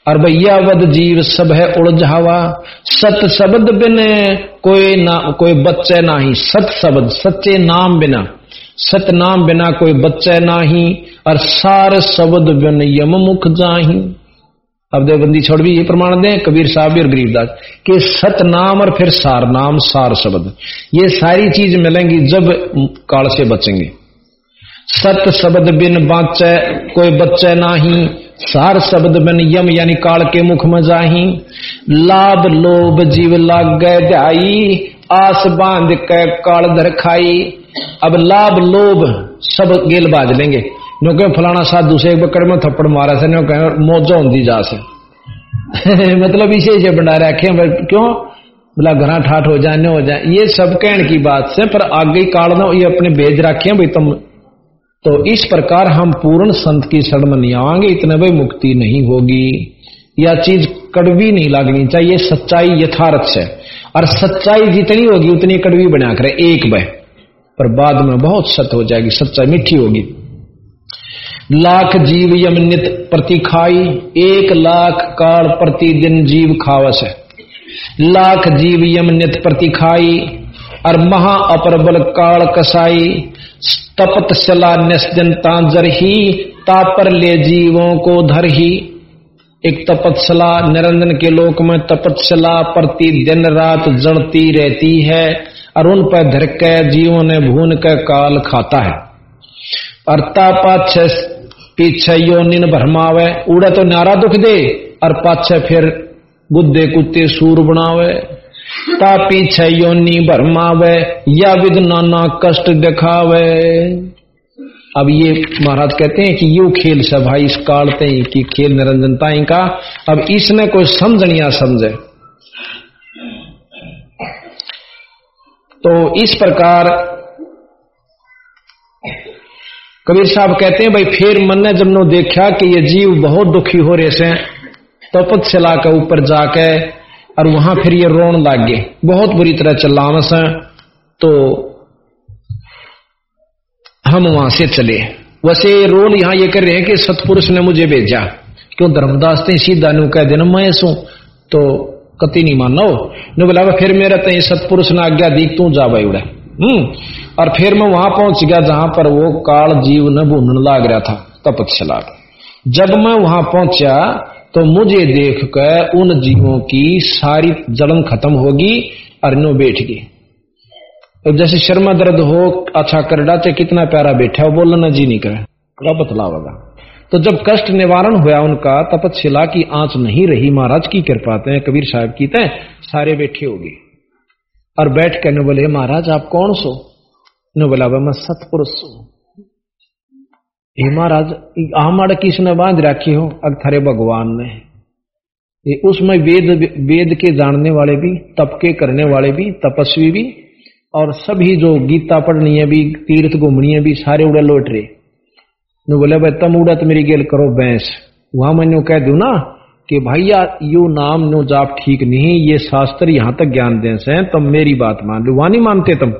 और भैयावद जीव सब है उड़झावा सत शब्द बिन कोई ना, कोई बच्चे ना ही सत शब्द सच्चे नाम बिना। सत नाम बिना कोई बच्चे ना ही और सार शब्द बिन यम मुख जाही। अब देवबंदी छोड़ भी ये प्रमाण दें, कबीर साहब भी और गरीबदास कि सत नाम और फिर सार नाम, सार शब्द। ये सारी चीज़ मिलेंगी जब काल से बचेंगे। सत शब्द बिन बाचे, कोई बच्चे नाही। सार शब्द बिन यम, यानी काल के मुख में जाही। लाभ लोभ जीव लाग ध्याई आस बाँध के काल धर खाई अब लाभ लोभ सब गेल बाज लेंगे। नो कह, फलाना साधु से एक बकड़ में थप्पड़ मारा से नो कह, मौजा होती जा से। [LAUGHS] मतलब इसे इसे बना रखे क्यों? बोला घरा ठाठ हो जाए हो जाए। ये सब कहने की बात से, पर आगे काल ना ये अपने भेज रखे भाई, तुम तो इस प्रकार हम पूर्ण संत की शरण नहीं आवांगे इतने भाई मुक्ति नहीं होगी। यह चीज़ कड़वी नहीं लगनी चाहिए सच्चाई यथार्थ है और सच्चाई जितनी होगी, उतनी कड़वी बना करे एक बह पर बाद में बहुत सत्य हो जाएगी, सच्चाई मीठी होगी। लाख जीव यम नित प्रति खाई, एक लाख काल प्रतिदिन जीव खावस। है लाख जीव यम नित प्रति खाई और महा अपरबल काल कसाई तपत सला निस्जन तांजर ही तापर ले जीवों को धर ही एक तपतसला निरंजन के लोक में तपतसला प्रति दिन रात जड़ती रहती है और उन पर धर के जीवों ने भून कर काल खाता है। और तापाछ पीछे निन भरमावे, उड़ा तो नारा दुख दे, और पाछे फिर गुद्दे कुत्ते सूर बनावे। ता पीछे योनी भरमावे, या विद नाना कष्ट दिखावे। अब ये महाराज कहते हैं कि यू खेल से भाई इस कालते ही कि खेल निरंजनता का। अब इसने कोई समझनिया समझे? तो इस प्रकार कबीर साहब कहते हैं, भाई, फिर मन ने जब देखा कि ये जीव बहुत दुखी हो रहे से तपतशिला के ऊपर जाके और वहाँ फिर ये रोन लाग। गए बहुत बुरी तरह चलावस है तो हम वहाँ से चले। वैसे रोल यहाँ ये कर रहे हैं कि सतपुरुष ने मुझे भेजा। क्यों धर्मदास ने सीधा नु कह देना, मैं सू तो कति नहीं मानो ने बोला फिर मेरा तो सतपुरुष ने आज्ञा दी, तू जा भाई उड़े। हम्म। और फिर मैं वहाँ पहुँच गया जहाँ पर वो काल जीव न भूनने लाग रहा था तपतशला जब मैं वहाँ पहुँचा तो मुझे देख कर उन जीवों की सारी जलन खत्म होगी और नो बैठ गए। अब जैसे शर्मा दर्द हो अच्छा कर डाचे कितना प्यारा बैठा है, बोलना जी नहीं करे। क्या बतलावेगा। तो जब कष्ट निवारण हुआ उनका तपतशिला की आँच नहीं रही, महाराज की कृपा कबीर साहब की तय, सारे बैठे होगी और बैठ कर बोले महाराज, आप कौन सो? ने बोला मैं सतपुरुष सो हे महाराज हमारे किसने बाँध रखी हो? अगथरे भगवान ने। ये उसमें वेद वेद के जानने वाले भी तप के करने वाले भी, तपस्वी भी, और सभी जो गीता पढ़नी है भी, तीर्थ घूमनी है भी, सारे उड़े लौट रहे नो बोले भाई तम उड़ा तो मेरी गेल करो, बैंस। वहाँ मैंने कह दू ना? कि भैया यू नाम नो जाप ठीक नहीं ये शास्त्र यहाँ तक ज्ञान दे से तुम मेरी बात मान लो। वहाँ नहीं मानते तुम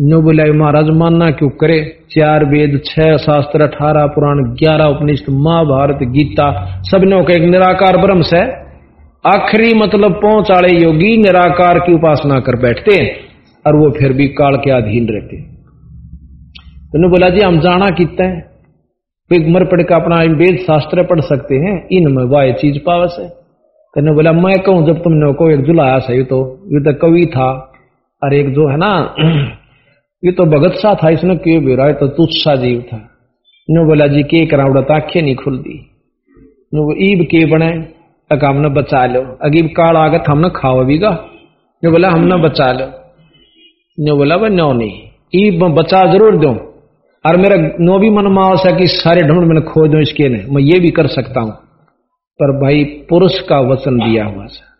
नो बोला, महाराज मानना क्यों करे? चार वेद, छह शास्त्र, अठारह पुराण, ग्यारह उपनिषद महाभारत, गीता सबने एक निराकार ब्रह्म से। आखिरी मतलब पहुँच आड़े योगी, निराकार की उपासना कर बैठते और वो फिर भी काल के अधीन रहते तो बोला, जी, हम जाना कितना है? मर पड़ का अपना वेद शास्त्र पढ़ सकते हैं। इनमें वह चीज़ पावस है। कहने बोला, मैं कहूँ, जब तुमने को एक जुलाया सही तो ये तो कवि था। और एक जो है ना, [CLEARS THROAT] ये तो भगत सा था, इसने क्यों बेरा तो तुच्छ सा जीव था। नो बोला, जी, के करावड़ा आँखें नहीं खुलती। नो ईब के बने, तक हमने बचा लो। अगीब काल आगत हमने खाओ भी गा। बोला, हमने बचा लो। ने बोला भाई नो नहीं। ई बचा ज़रूर दो। और मेरा नो भी मन माओ सा कि सारे ढूंढ मैंने खो दो, इसके ने मैं ये भी कर सकता हूँ। पर भाई, पुरुष का वचन दिया हुआ सा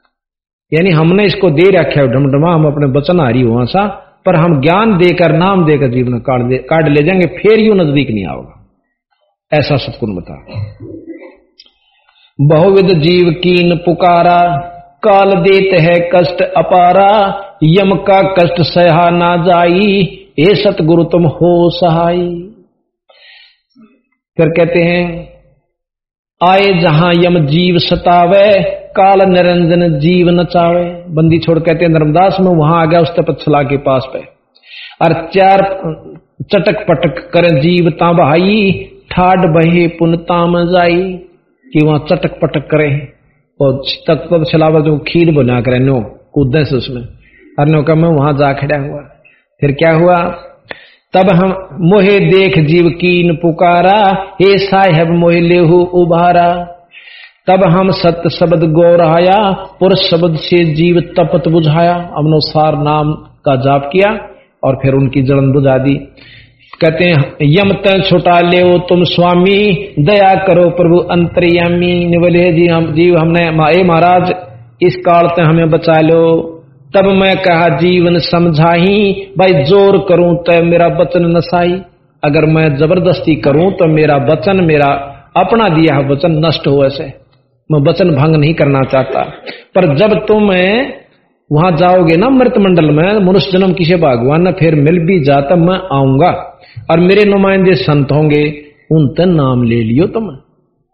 यानी हमने इसको दे रखा है, ढमढमा, हम अपने वचन हारी हुआ सा, पर हम ज्ञान देकर, नाम देकर जीवन काट दे, काट ले जाएँगे, फिर यू नज़दीक नहीं आओगा। ऐसा सतगुण बता बहुविध जीव कीन पुकारा, काल देत है कष्ट अपारा, यम का कष्ट सहा ना जाई हे सतगुरु, तुम हो सहाय। फिर कहते हैं, आए जहाँ यम जीव सतावे, काल निरंजन जीव नचावे बंदी छोड़ कहते हैं धर्मदास में वहाँ आ गया, उस तपच्छला के पास पे। और चार चटक पटक कर जीव ता बहाई, ठाड बहे पुनता में जाई। कि वहाँ चटक पटक करे। और तक छलावा जो खीर बना करे, नो कूदे से उसमें। और नो का मैं वहाँ जा खड़ा हुआ। फिर क्या हुआ? तब हम मोहे देख जीव कीन पुकारा, हे साहेब मोहे लेहू उभारा। तब हम सत्य शब्द गौरहाया पुरुष शब्द से जीव तपत बुझाया। अनुसार नाम का जाप किया और फिर उनकी जलन बुझा दी। कहते हैं, यम त छुटा ले तुम स्वामी, दया करो प्रभु अंतर्यामी। बोले जी हम, जीव हमने ए महाराज, इस काल से हमें बचा लो। तब मैं कहा, जीवन समझाही भाई, ज़ोर करूँ तो मेरा वचन नसाई। अगर मैं ज़बरदस्ती करूँ तो मेरा वचन, मेरा अपना दिया वचन नष्ट हो ऐसे। मैं वचन भंग नहीं करना चाहता। पर जब तुम वहाँ जाओगे ना मृत मंडल में, मनुष्य जन्म किसी भगवान ने, फिर मिल भी जाता, मैं आऊँगा। और मेरे नुमाइंदे संत होंगे उन नाम ले लियो तुम।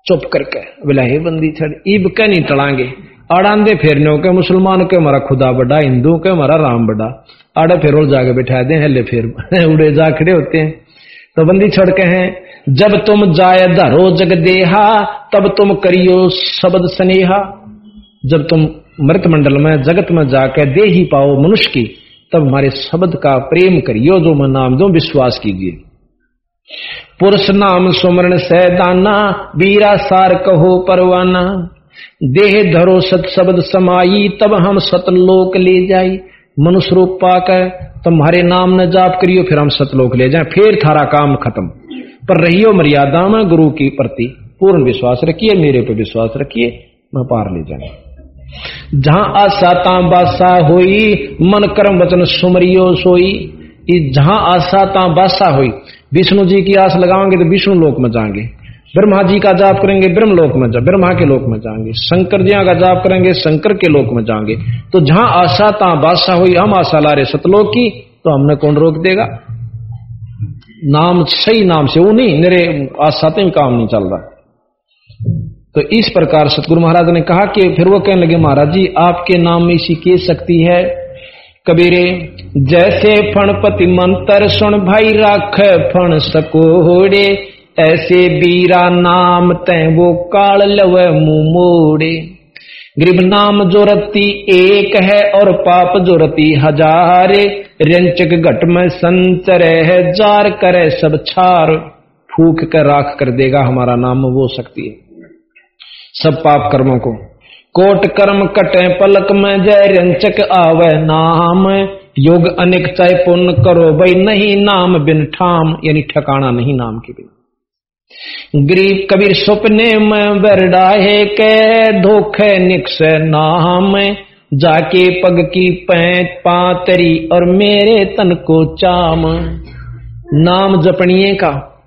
चुप करके बोला हे बंदी छड़ ईब के नहीं टड़ांगे आड़ांदे फेरने के मुसलमान के हमारा खुदा बड़ा, हिंदू के हमारा राम बड़ा। आड़े फिर और जाके बैठा दे हले फिर [LAUGHS] उड़े जा खड़े होते हैं। तो बंदी छोड़ के हैं, जब तुम जाय धरो जग देहा, तब तुम करियो शब्द स्नेहा। जब तुम मृत मंडल में, जगत में जाकर दे ही पाओ मनुष्य की, तब हमारे शब्द का प्रेम करियो जो मैं नाम दो, विश्वास कीजिए। पुरुष नाम सुमरण सैदाना, वीरा सार कहो परवाना। देह धरो सत शब्द समाई, तब हम सतलोक ले जाई। मनुष्य रूप पाकर तुम्हारे नाम न जाप करियो, फिर हम सतलोक ले जाए। फिर थारा काम खत्म। पर रहियो मर्यादा में गुरु की प्रति पूर्ण विश्वास रखिए, मेरे पर विश्वास रखिए, मैं पार ले जाए जहाँ आशा ता बासा हुई, मन कर्म वचन सुमरियो सोई। जहाँ आशा ता बासा हुई, विष्णु जी की आस लगाओगे तो विष्णु लोक में जाएँगे। ब्रह्मा जी का जाप करेंगे ब्रह्म लोक में जा, ब्रह्मा के लोक में जाएँगे, शंकर जिया का जाप करेंगे, शंकर के लोक में जाएँगे। तो जहाँ आशा ता बासा हुई, हम आशा ला रहे सतलोक की तो हमने कौन रोक देगा? नाम, सही नाम से, वो नहीं, मेरे आसाते में काम नहीं चल रहा। तो इस प्रकार सतगुरु महाराज ने कहा कि फिर वो कहने लगे, महाराज जी, आपके नाम में इसी के शक्ति है। कबीरे, जैसे फणपति मंत्र सुन भाई, राख फण सकोड़े ऐसे बीरा नाम तय वो काल लव मुँह मोड़े। नाम जो एक है और पाप जो रती हजारे। रंचक घट में संचर है जार करे सब छार। फूक कर राख कर देगा हमारा नाम, वो शक्ति है। सब पाप कर्मों को। कोट कर्म कटे, पलक में जय रंचक आवे नाम। योग अनेक चाहे पुण्य करो भाई नहीं नाम बिन ठाम, यानी ठकाना नहीं नाम के बिन। गरीब कबीर सपने में बरडाहे के धोखे निक्स नाम जाके पग की पैंत पातरी और मेरे तन को चाम। नाम जपणिए का।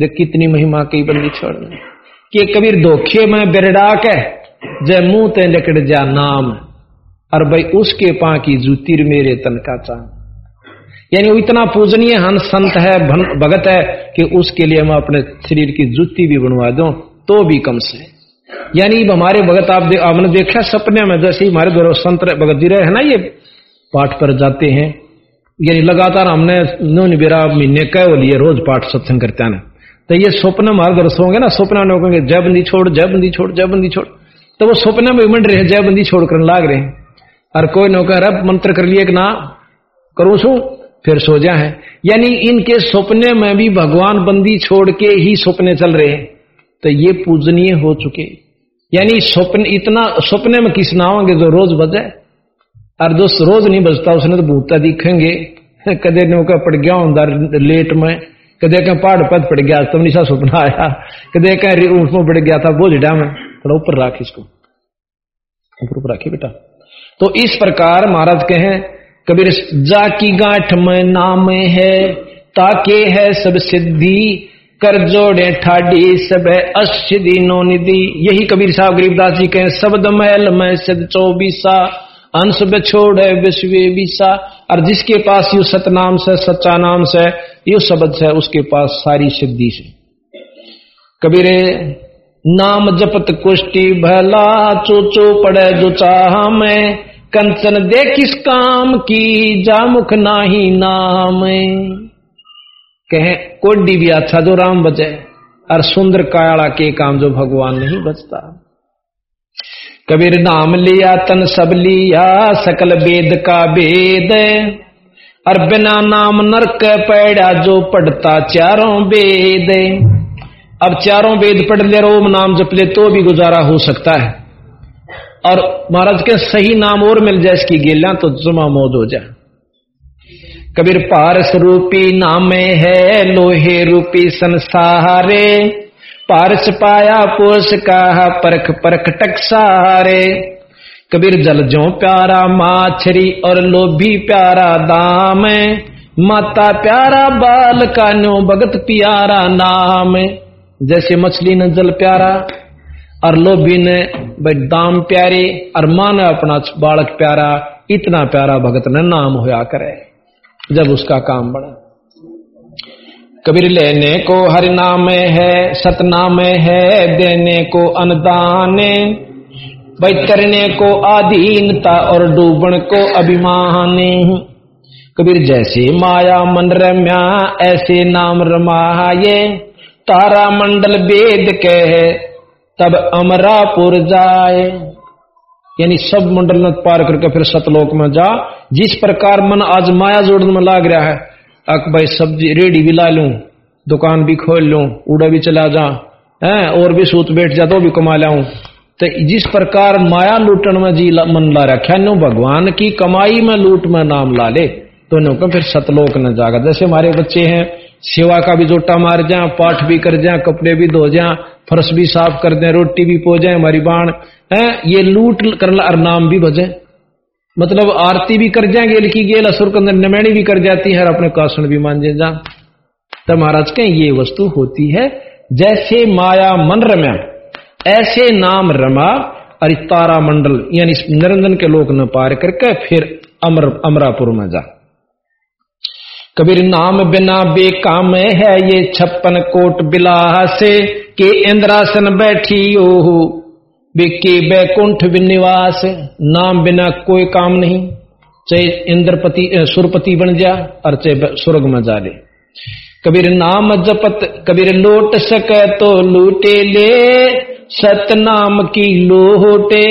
देख कितनी महिमा की बंदी छोड़ने। के कबीर धोखे में बिरडा के जय मुँह ते लकड़ जा नाम। और भाई उसके पा की जूतीर मेरे तन का चाम। यानी वो इतना पूजनीय हन संत है भगत है कि उसके लिए हम अपने शरीर की जूती भी बनवा दो तो भी कम से। यानी हमारे भगत आप दे, आपने देखा सपने में जैसे ही हमारे द्वारा संत भगत जी रहे है ना ये? पाठ पर जाते हैं। यानी लगातार हमने नो निबेरा महीने कह लिए रोज पाठ सत्संग करते हैं तो ये स्वप्न हमारे दर्शन होंगे ना स्वप्न में कहेंगे जय बंदी छोड़ जय बंदी छोड़ जय बंदी छोड़। तो वो स्वप्न में मंड रहे हैं जय बंदी छोड़ कर लाग रहे हैं। और कोई नौकर अब मंत्र कर लिए कि ना? करूँ सू फिर सो जा है। यानी इनके सपने में भी भगवान बंदी छोड़ के ही सपने चल रहे हैं। तो ये पूजनीय हो चुके। यानी स्वप्न इतना स्वप्ने में किस नाओगे जो रोज बजे? और जो रोज नहीं बजता, उसने तो भूतता दिखेंगे। [LAUGHS] कदे नौका पड़ गया अंदर लेट में। कदे कहीं, पहाड़ पद पड़ गया, तब निशा सपना आया। कदे कहीं ऊँट में पड़ गया था, बोझ में। थोड़ा ऊपर राख इसको। ऊपर ऊपर राखिए बेटा। तो इस प्रकार महाराज कहे कबीर जा की गांठ में नाम है, ताके है सब सिद्धि, कर जोड़े ठाडी सब अश्य दिनो निधि यही कबीर साहब गरीबदास जी कहें शब्द महल में सद चौबीसा, अंश छोड़ है विश्व बीसा और जिसके पास यू सतनाम से सच्चा नाम से, यू शब्द से, उसके पास सारी सिद्धि से। कबीरे, नाम जपत कुष्टि भला चो चो पड़े जो चाह में कंचन दे किस काम की जा मुख नाही नाम। कहे कोडी भी अच्छा जो राम बचे, और सुंदर कायाड़ा के काम जो भगवान नहीं बचता। कबीर नाम लिया, तन सब लिया, सकल वेद का वेद। और बिना नाम नरक पैड़ा जो पढ़ता चारों वेद। अब चारों वेद पढ़ ले, रोम नाम जप ले तो भी गुजारा हो सकता है। और महाराज के सही नाम और मिल जाए इसकी गेला तो जुमा मौज हो जाए। कबीर पारस रूपी नामे है, लोहे रूपी संसारे। पारस पाया पोष का परख परख टकसारे कबीर जल जो प्यारा माछरी और लोभी प्यारा दाम। माता प्यारा बाल का नो भगत प्यारा नाम। जैसे मछली न जल प्यारा और लोभी ने दाम प्यारे और मान अपना बालक प्यारा, इतना प्यारा भगत ने नाम होया करे। जब उसका काम बड़ा। कबीर, लेने को हरि नाम है, सतनाम है, देने को अनुदान बैतरने को आधीनता और डूबण को अभिमान कबीर, जैसे माया मन रम्या, ऐसे नाम रमाये तारा मंडल वेद कह तब अमरापुर जाए। यानी सब मंडल न पार करके फिर सतलोक में जा। जिस प्रकार मन आज माया जोड़ने में लाग रहा है, अक भाई सब्ज़ी रेडी भी ला लू, दुकान भी खोल लू, उड़ा भी चला जा, है, और भी सूत बैठ जा तो भी कमा लाऊं। तो जिस प्रकार माया लूटन में जी मन ला रखा नो, भगवान की कमाई में लूट में नाम ला ले। तो नो फिर सतलोक न जागा। जैसे हमारे बच्चे हैं, सेवा का भी जोटा मार जा पाठ भी कर जा कपड़े भी धो जा फर्श भी साफ़ कर दें, रोटी भी पो जाए, हमारी बाण, है, ये लूट कर और नाम भी बजे। मतलब आरती भी कर जाए की गेल, असुर नमैणी भी कर जाती है, और अपने कासन भी मान जा तो महाराज के ये वस्तु होती है, जैसे माया मन रम्या ऐसे नाम रमा, और तारा मंडल यानी निरंजन के लोक न पार करके, फिर अमर अमरापुर में जा। कबीर नाम बिना बेकाम है ये छप्पन कोट से के इंद्रासन बैठी ओहो, बेके बैकुंठ निवास नाम बिना कोई काम नहीं, चाहे इंद्रपति सुरपति बन जा और चाहे स्वर्ग में जा ले। कबीर नाम जपत, कबीर लोट सके तो लूटे ले। सतनाम की लोटे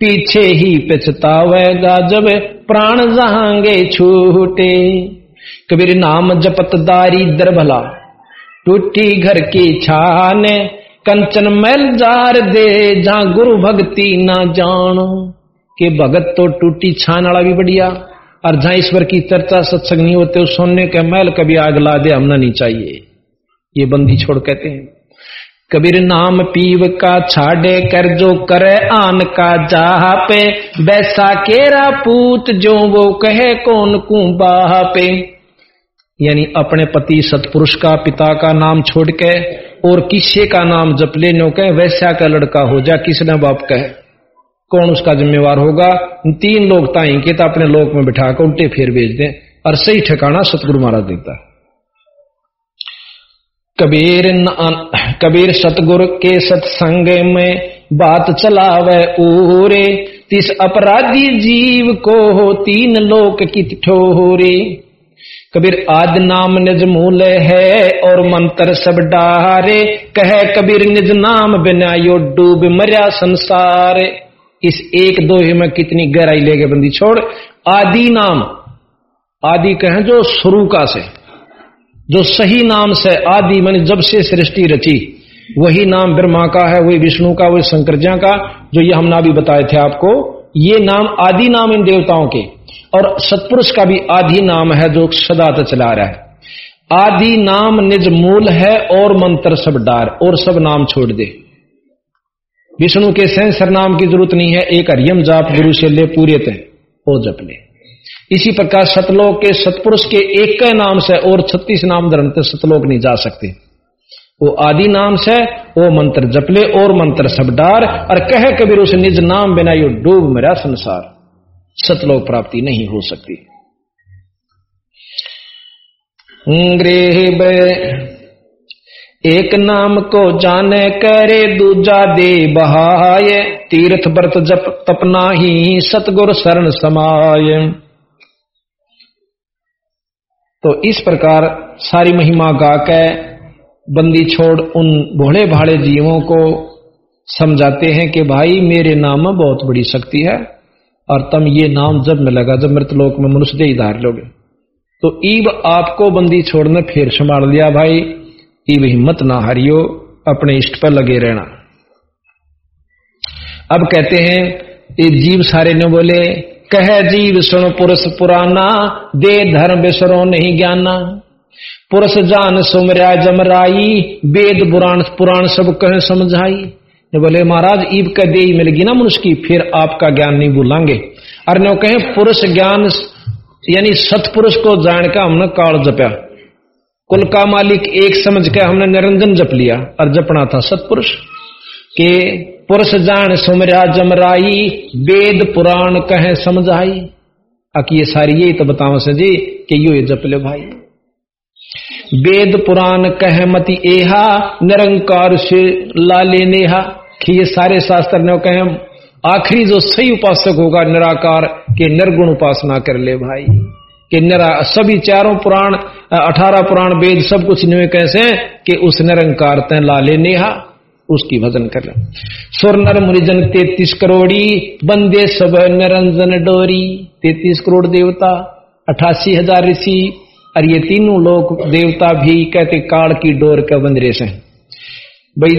पीछे ही पछतावेगा जब प्राण जहांगे छूटे। कबीर नाम जपत दारिद्र भला टूटी घर की छाने, कंचन मैल जार दे, जहाँ गुरु भक्ति ना जान के भगत तो टूटी छान वाला भी बढ़िया। और जहाँ ईश्वर की चर्चा सत्संग नहीं होते, उस सोने के मैल कभी आग ला दे, हमना नहीं चाहिए। ये बंदी छोड़ कहते हैं। कबीर नाम पीव का छाड़े, कर जो करे आन का जाह पे बैसा केरा पूत जो वो कहे, कौन कू पे यानी अपने पति सतपुरुष का, पिता का नाम छोड़ के और किसे का नाम जप लेने कहे वैसा का लड़का हो जा, किसने बाप कहे? कौन उसका जिम्मेवार होगा? तीन लोग ताई के तो अपने लोक में बिठा कर उल्टे फेर भेज दें और सही ठिकाना सतगुरु महाराज देता कबीर कबीर सतगुरु के सत्संग में बात चलावे ओरे तिस अपराधी जीव को तीन लोक की ठोरे कबीर आद नाम निज मूल है और मंत्र सब डारे। कह कबीर निज नाम बिना यो डूब मरिया संसार। इस एक दो ही में कितनी गहराई ले गए बंदी छोड़। आदि नाम, आदि कहें जो शुरू का से, जो सही नाम से आदि मन जब से सृष्टि रची। वही नाम ब्रह्मा का है, वही विष्णु का, वही शंकर का, जो ये हमने अभी बताए थे आपको। ये नाम आदि नाम इन देवताओं के। और सतपुरुष का भी आदि नाम है जो सदा तक चला रहा है। आदि नाम निज मूल है और मंत्र सब डार, और सब नाम छोड़ दे। विष्णु के सेंसर नाम की ज़रूरत नहीं है, एक हरियम जाप गुरु से ले पूरे थे वो जप ले। इसी प्रकार सतलोक के सतपुरुष के एक नाम से और छत्तीस नाम धर्म सतलोक नहीं जा सकते। वो आदि नाम से, वो मंत्र जपले और मंत्र सब डार, और कहे कबीर उस निज नाम बिना यो डूब मेरा संसार। सतलोक प्राप्ति नहीं हो सकती। एक नाम को जाने करे दूजा दे बहाय, तीर्थ व्रत जप तपना ही सतगुर शरण समाय। तो इस प्रकार सारी महिमा गा के बंदी छोड़ उन भोले भाड़े जीवों को समझाते हैं कि भाई मेरे नाम में बहुत बड़ी शक्ति है। और तम ये नाम जब मिलेगा जब मृतलोक में मनुष्य दे धार लोगे। तो ईब आपको बंदी छोड़ने फिर संभाल लिया भाई ईब हिम्मत ना हारियो, अपने इष्ट पर लगे रहना। अब कहते हैं, ये जीव सारे ने बोले, कह जीव सुन पुरुष पुराना, दे धर्म बिसरो नहीं ज्ञाना। पुरुष जान सुमरा जमराई, वेद पुराण पुराण सब कह समझाई। बोले, महाराज, ईब का दे मिलेगी ना मनुष्य की फिर आपका ज्ञान नहीं भूलांगे और नो कहे, पुरुष ज्ञान यानी सतपुरुष को जान का हमने काल जपया। कुल का मालिक एक समझ के हमने निरंजन जप लिया और जपना था सतपुरुष। के पुरुष जान सुमरा जमराई, वेद पुराण कहे समझाई अकी ये सारी यही तो बताओ से जी, कि यो ये जप ले भाई। वेद पुराण कह मति एहा, निरंकार से लाले नेहा। कि ये सारे शास्त्र ने कहे आखिरी जो सही उपासक होगा निराकार, के निर्गुण उपासना कर ले भाई। कि निरा, सभी चारों पुराण अठारह पुराण वेद सब कुछ इनमें कैसे कि उस निरंकार तय लाले नेहा, उसकी भजन कर ले। सुर नर मुनिजन तैतीस करोड़ी, बंदे सब निरंजन डोरी। तैतीस करोड़ देवता, अठासी हज़ार ऋषि, और ये तीनों लोग देवता भी कहते काल की डोर के बंदरे से भाई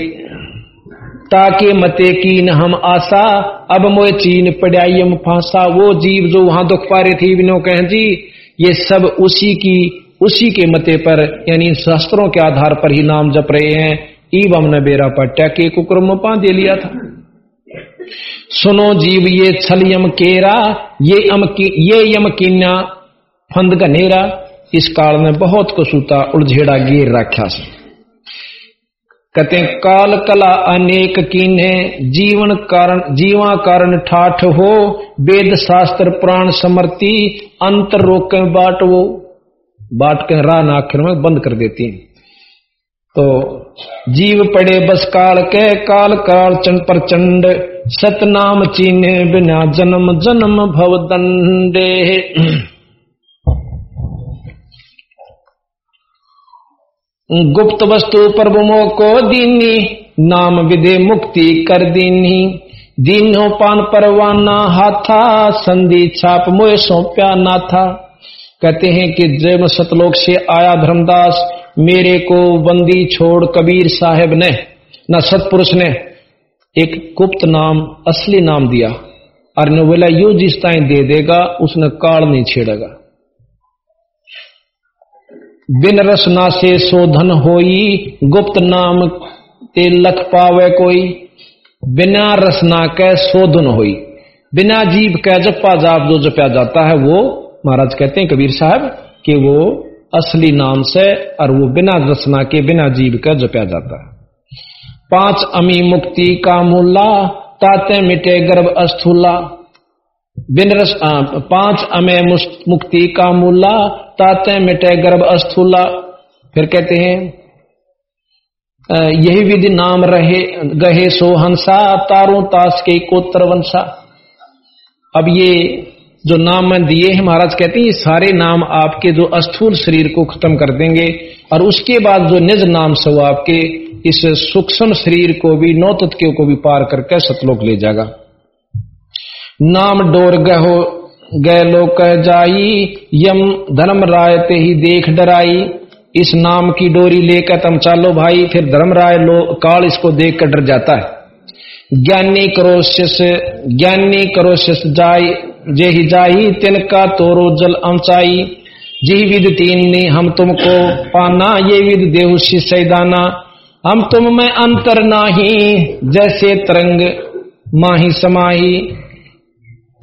ताके मते कीन हम आशा। अब मोए चीन पड़ाइम फांसा। वो जीव जो वहाँ दुख पा रहे थी विनो कह जी ये सब उसी की उसी के मते पर यानी शास्त्रों के आधार पर ही नाम जप रहे हैं। ईब हमने बेरा पट्या के कुक्रम दे लिया था। सुनो जीव ये छल यम केरा ये अम की, ये यम किन्या फंद गनेरा इस काल में बहुत कसूता उलझेड़ा गिर रखा से। कहते काल कला अनेक कीने, जीवन कारण, जीवा कारण ठाठ हो, वेद शास्त्र प्राण समर्ति, अंतर रोक बाट वो। बाट के रान आखिर में बंद कर देती तो जीव पड़े बस काल के, काल काल चंड पर चंड, सतनाम चीने बिना जन्म जन्म भव दंडे। गुप्त वस्तु प्रभुमो को दीनी, नाम विदे मुक्ति कर दीनी। दीनो पान परवाना हाथा, संधि छाप मोह सौंप्या ना था कहते हैं कि जब सतलोक से आया धर्मदास, मेरे को बंदी छोड़ कबीर साहेब ने, न सतपुरुष ने एक गुप्त नाम, असली नाम दिया। और बोला, यू जिस ताई दे देगा, उसने काल नहीं छेड़ेगा। बिन रसना से शोधन होई, गुप्त नाम ते लख पावे कोई। बिना रसना के शोधन होई। बिना जीव के जपा जाप, जो जपया जाता है, वो महाराज कहते हैं कबीर साहब, कि वो असली नाम से और वो बिना रसना के, बिना जीव का जपया जाता है। पाँच अमी मुक्ति का मूला, ताते मिटे गर्भ अस्थूला। बिन रस पाँच अमे मुक्ति का मूला, ताते मिटे गर्भ अस्थूला। फिर कहते हैं यही विधि नाम रहे, गहे सो हंसा, तारों तास के कोत्र वंशा। अब ये जो नाम मैं दिए हैं, महाराज कहते हैं, ये सारे नाम आपके जो अस्थूल शरीर को खत्म कर देंगे, और उसके बाद जो निज नाम से वो आपके इस सूक्ष्म शरीर को भी नौ तत्व को भी पार करके सतलोक ले जाएगा। नाम डोर गहो गए लो कह जाई, यम धर्म राय ते ही देख डराई। इस नाम की डोरी लेकर तुम चालो भाई, फिर धर्म राय लो, काल इसको देख कर डर जाता है। ज्ञानी करोशिस ज्ञानी करोशिस जाई जे ही जाई, तिनका तोरो जल ऊंचाई जी विद तीन ने हम तुमको पाना, ये विद देहु सैदाना। हम तुम में अंतर नाही, जैसे तरंग माही समाही।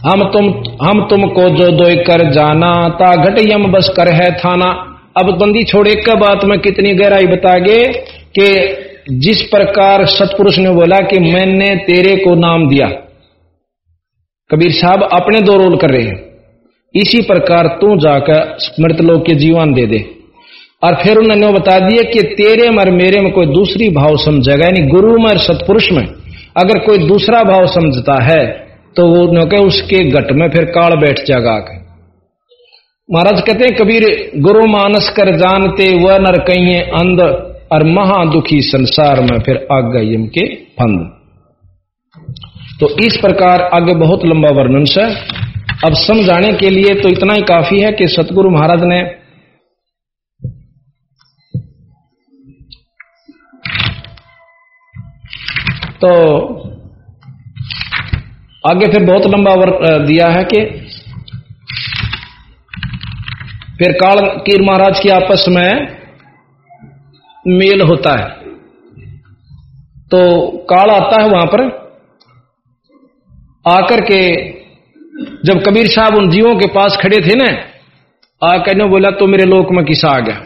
हम तुम, हम तुमको जो दो कर जाना, ता घट यम बस कर है थाना। अब बंदी छोड़े का बात में कितनी गहराई बता गे कि जिस प्रकार सतपुरुष ने बोला कि मैंने तेरे को नाम दिया। कबीर साहब अपने दो रोल कर रहे हैं। इसी प्रकार तू जाकर मृत लोग के जीवन दे दे। और फिर उन्होंने बता दिया कि तेरे मर मेरे में कोई दूसरी भाव समझेगा, यानी गुरु में सतपुरुष में। अगर कोई दूसरा भाव समझता है तो वो न उसके गट में फिर काल बैठ जागा आके महाराज कहते हैं, कबीर, गुरु मानस कर जानते वह नर कहीं अंध और महादुखी संसार में फिर आग गई के फंद. तो इस प्रकार आगे बहुत लंबा वर्णन से। अब समझाने के लिए तो इतना ही काफ़ी है कि सतगुरु महाराज ने तो आगे फिर बहुत लंबा वर्ग दिया है कि फिर काल कीर महाराज की आपस में मेल होता है। तो काल आता है वहाँ पर, आकर के जब कबीर साहब उन जीवों के पास खड़े थे ना, आकर ने बोला तो मेरे लोक में किसा आ गया।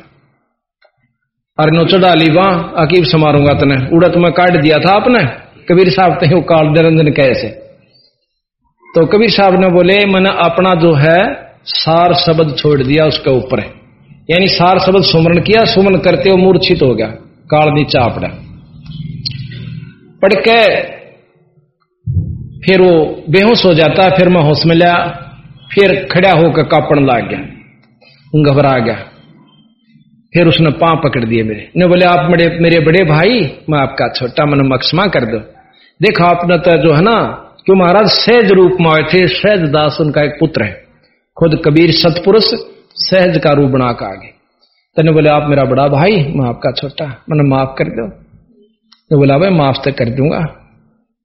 अरे नो, चढ़ा ली, वहाँ अकीब समारूँगा तने। उड़त में काट दिया था आपने। कबीर साहब ते काल निरंजन कैसे तो कबीर साहब ने बोले, मैंने अपना जो है, सार शब्द छोड़ दिया उसके ऊपर। यानी सार शब्द सुमरण किया सुमन करते हो मूर्छित हो गया, काल नीचा आपड़ा पढ़ के फिर वो बेहोश हो जाता, फिर मैं होश में लिया, फिर खड़ा होकर कापण लाग गया, घबरा गया। फिर उसने पाँव पकड़ दिए मेरे। ने बोले, आप मेरे मेरे बड़े भाई, मैं आपका छोटा, मन मक्षमा कर दो। देखो, आपने तो जो है ना क्यों महाराज सहज रूप में आए थे, सहज दास उनका एक पुत्र है। खुद कबीर सतपुरुष, सहज का रूप बना का आगे। तेने बोले, आप मेरा बड़ा भाई, मैं आपका छोटा, मैंने माफ़ कर दो। तो बोला भाई माफ़ तो कर दूँगा।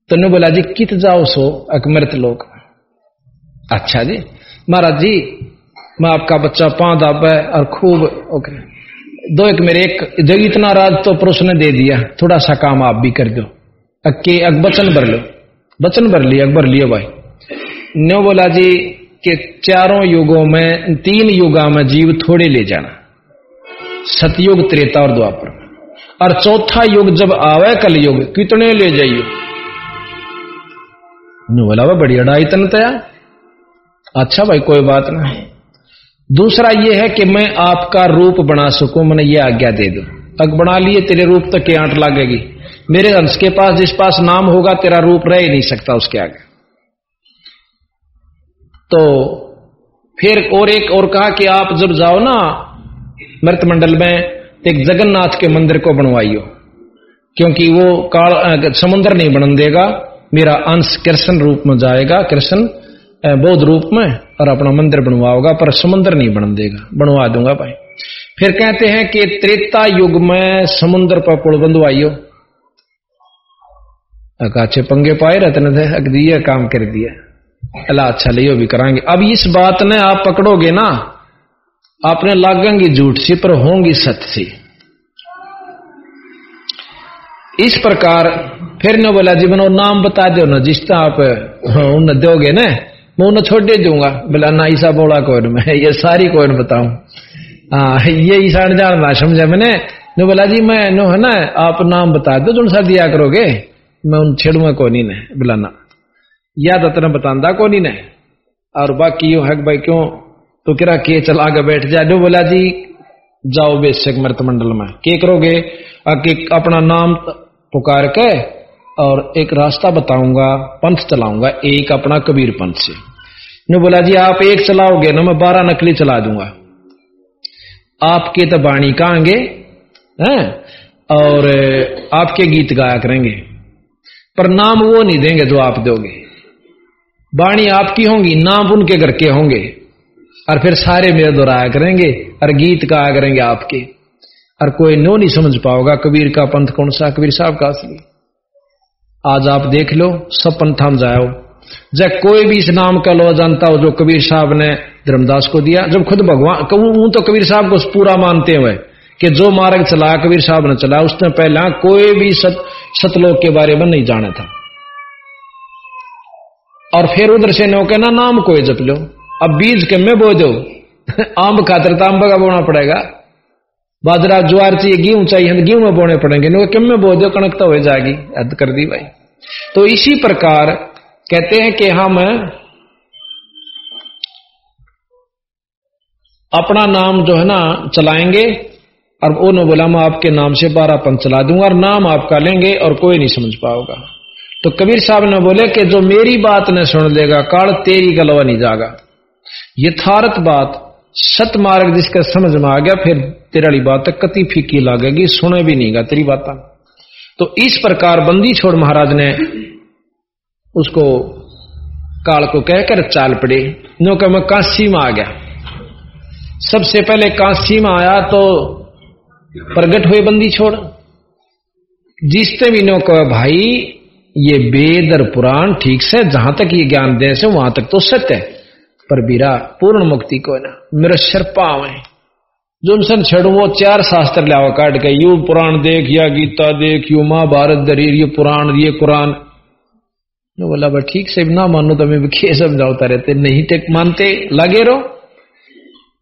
तो बोला, जी, कित जाओ सो अकमृत लोग? अच्छा जी, महाराज जी, मैं आपका बच्चा पां दाब और खूब ओके दो एक मेरे, एक जग इतना राज तो पुरुष ने दे दिया, थोड़ा सा काम आप भी कर दो। अक्के अक बचन भर लो। बचन भर लिया अकबर लियो भाई। नो बोला जी कि चारों युगों में, तीन युगा में जीव थोड़े ले जाना। सतयुग, त्रेता और द्वापर और चौथा युग जब आवे कल युग कितने ले जाइयो? बोला वह बड़ी अड़ाई तन तया। अच्छा भाई, कोई बात नहीं। दूसरा ये है कि मैं आपका रूप बना सकूँ, मैंने ये आज्ञा दे दू। अग बना लिए, तेरे रूप तक के आंट लागेगी। मेरे अंश के पास जिस पास नाम होगा, तेरा रूप रह ही नहीं सकता उसके आगे। तो फिर और एक और कहा कि आप जब जाओ ना मृत मंडल में एक जगन्नाथ के मंदिर को बनवाइयो, क्योंकि वो काल समुद्र नहीं बन देगा, मेरा अंश कृष्ण रूप में जाएगा, कृष्ण बौद्ध रूप में, और अपना मंदिर बनवाओगा, पर समुद्र नहीं बन देगा, बनवा दूँगा भाई। फिर कहते हैं कि त्रेता युग में समुद्र पर पुल बंधवाइयो। अच्छे पंगे पाए रतन थे, अग दिया काम कर दिया अल्लाह अच्छा लियो भी कराएँगे। अब इस बात ने आप पकड़ोगे ना, आपने लागेंगी झूठ सी, पर होंगी सत्य सी। इस प्रकार फिर ने बोला, जी मैंने नाम बता दो ना, जिस तरह आप उन्हें दोगे ना, मैं उन्हें छोड़ दे दूँगा। बोला, ना, ईसा बोला कौन? मैं ये सारी कौन बताऊँ? हाँ ये जान ना, समझा मैंने? नो बोला, जी, मैं, नो, है ना, आप नाम बता दो, जो सा दिया करोगे। मैं उन छेड़ूँगा कोनी ने बुलाना। याद अतना बतांदा कोनी ने और बाकी यो है भाई क्यों? तो किरा के चला के बैठ जा। जो बोला जी, जाओ बेशक मृत मंडल में। के करोगे? अपना नाम पुकार के और एक रास्ता बताऊँगा, पंथ चलाऊँगा, एक अपना कबीर पंथ से। ने बोला जी, आप एक चलाओगे ना, मैं बारह नकली चला दूँगा। आपके तो बाणी कहांगे और, आपके गीत गाया करेंगे। पर नाम वो नहीं देंगे जो आप दोगे। बाणी आपकी होंगी, नाम उनके घर के होंगे। और फिर सारे मेरे दोहराया करेंगे, और गीत गाया करेंगे आपके। और कोई नो नहीं समझ पाओगा, कबीर का पंथ कौन सा, कबीर साहब का असली। आज आप देख लो, सब पंथा में जाओ जब कोई भी इस नाम का लो जानता हो, जो कबीर साहब ने धर्मदास को दिया, जब खुद भगवान वो तो कबीर साहब को पूरा मानते हुए कि जो मार्ग चला कबीर साहब ने चला, उसने पहला कोई भी सत, सतलोक के बारे में नहीं जाना था। और फिर उधर से नो ना, नाम कोई जप लो। अब बीज के में बो दो। [LAUGHS] आम खातर तो आंब का बोना पड़ेगा। बाजरा, ज्वार चाहिए, गेहूँ चाहिए तो गेहूँ में बोने पड़ेंगे। नो किम में बो दो? कणक तो हो जाएगी। हद कर दी भाई। तो इसी प्रकार कहते हैं कि हम अपना नाम जो है ना चलाएँगे। और वो ने बोला मैं आपके नाम से बारह पंथ चला दूँगा और नाम आपका लेंगे और कोई नहीं समझ पाओगा। तो कबीर साहब ने बोले कि जो मेरी बात न सुन लेगा, काल तेरी गलवा नहीं जागा। यथार्थ बात, सत मार्ग जिसका समझ में आ गया, फिर तेरा बात कति फीकी लागेगी, सुने भी नहीं गा तेरी बात। तो इस प्रकार बंदी छोड़ महाराज ने उसको काल को कहकर चाल पड़े। नो कह मैं काशी में आ गया। सबसे पहले काशी में आया तो प्रगट हुए बंदी छोड़। जिसते भी नो कह, भाई, ये वेद और पुराण ठीक से, जहाँ तक ये ज्ञान दे से, वहाँ तक तो सत्य है। पर बीरा पूर्ण मुक्ति को ना, मेरे शर पावे जुमसन छड़, वो चार शास्त्र लिया काट के, यू पुराण देख, या गीता देख, यू महाभारत दरीर, ये पुराण, ये कुरान। बोला बा ठीक से ना मानो तो मैं खे समझाता रहते, नहीं टेक मानते, लगे रहो।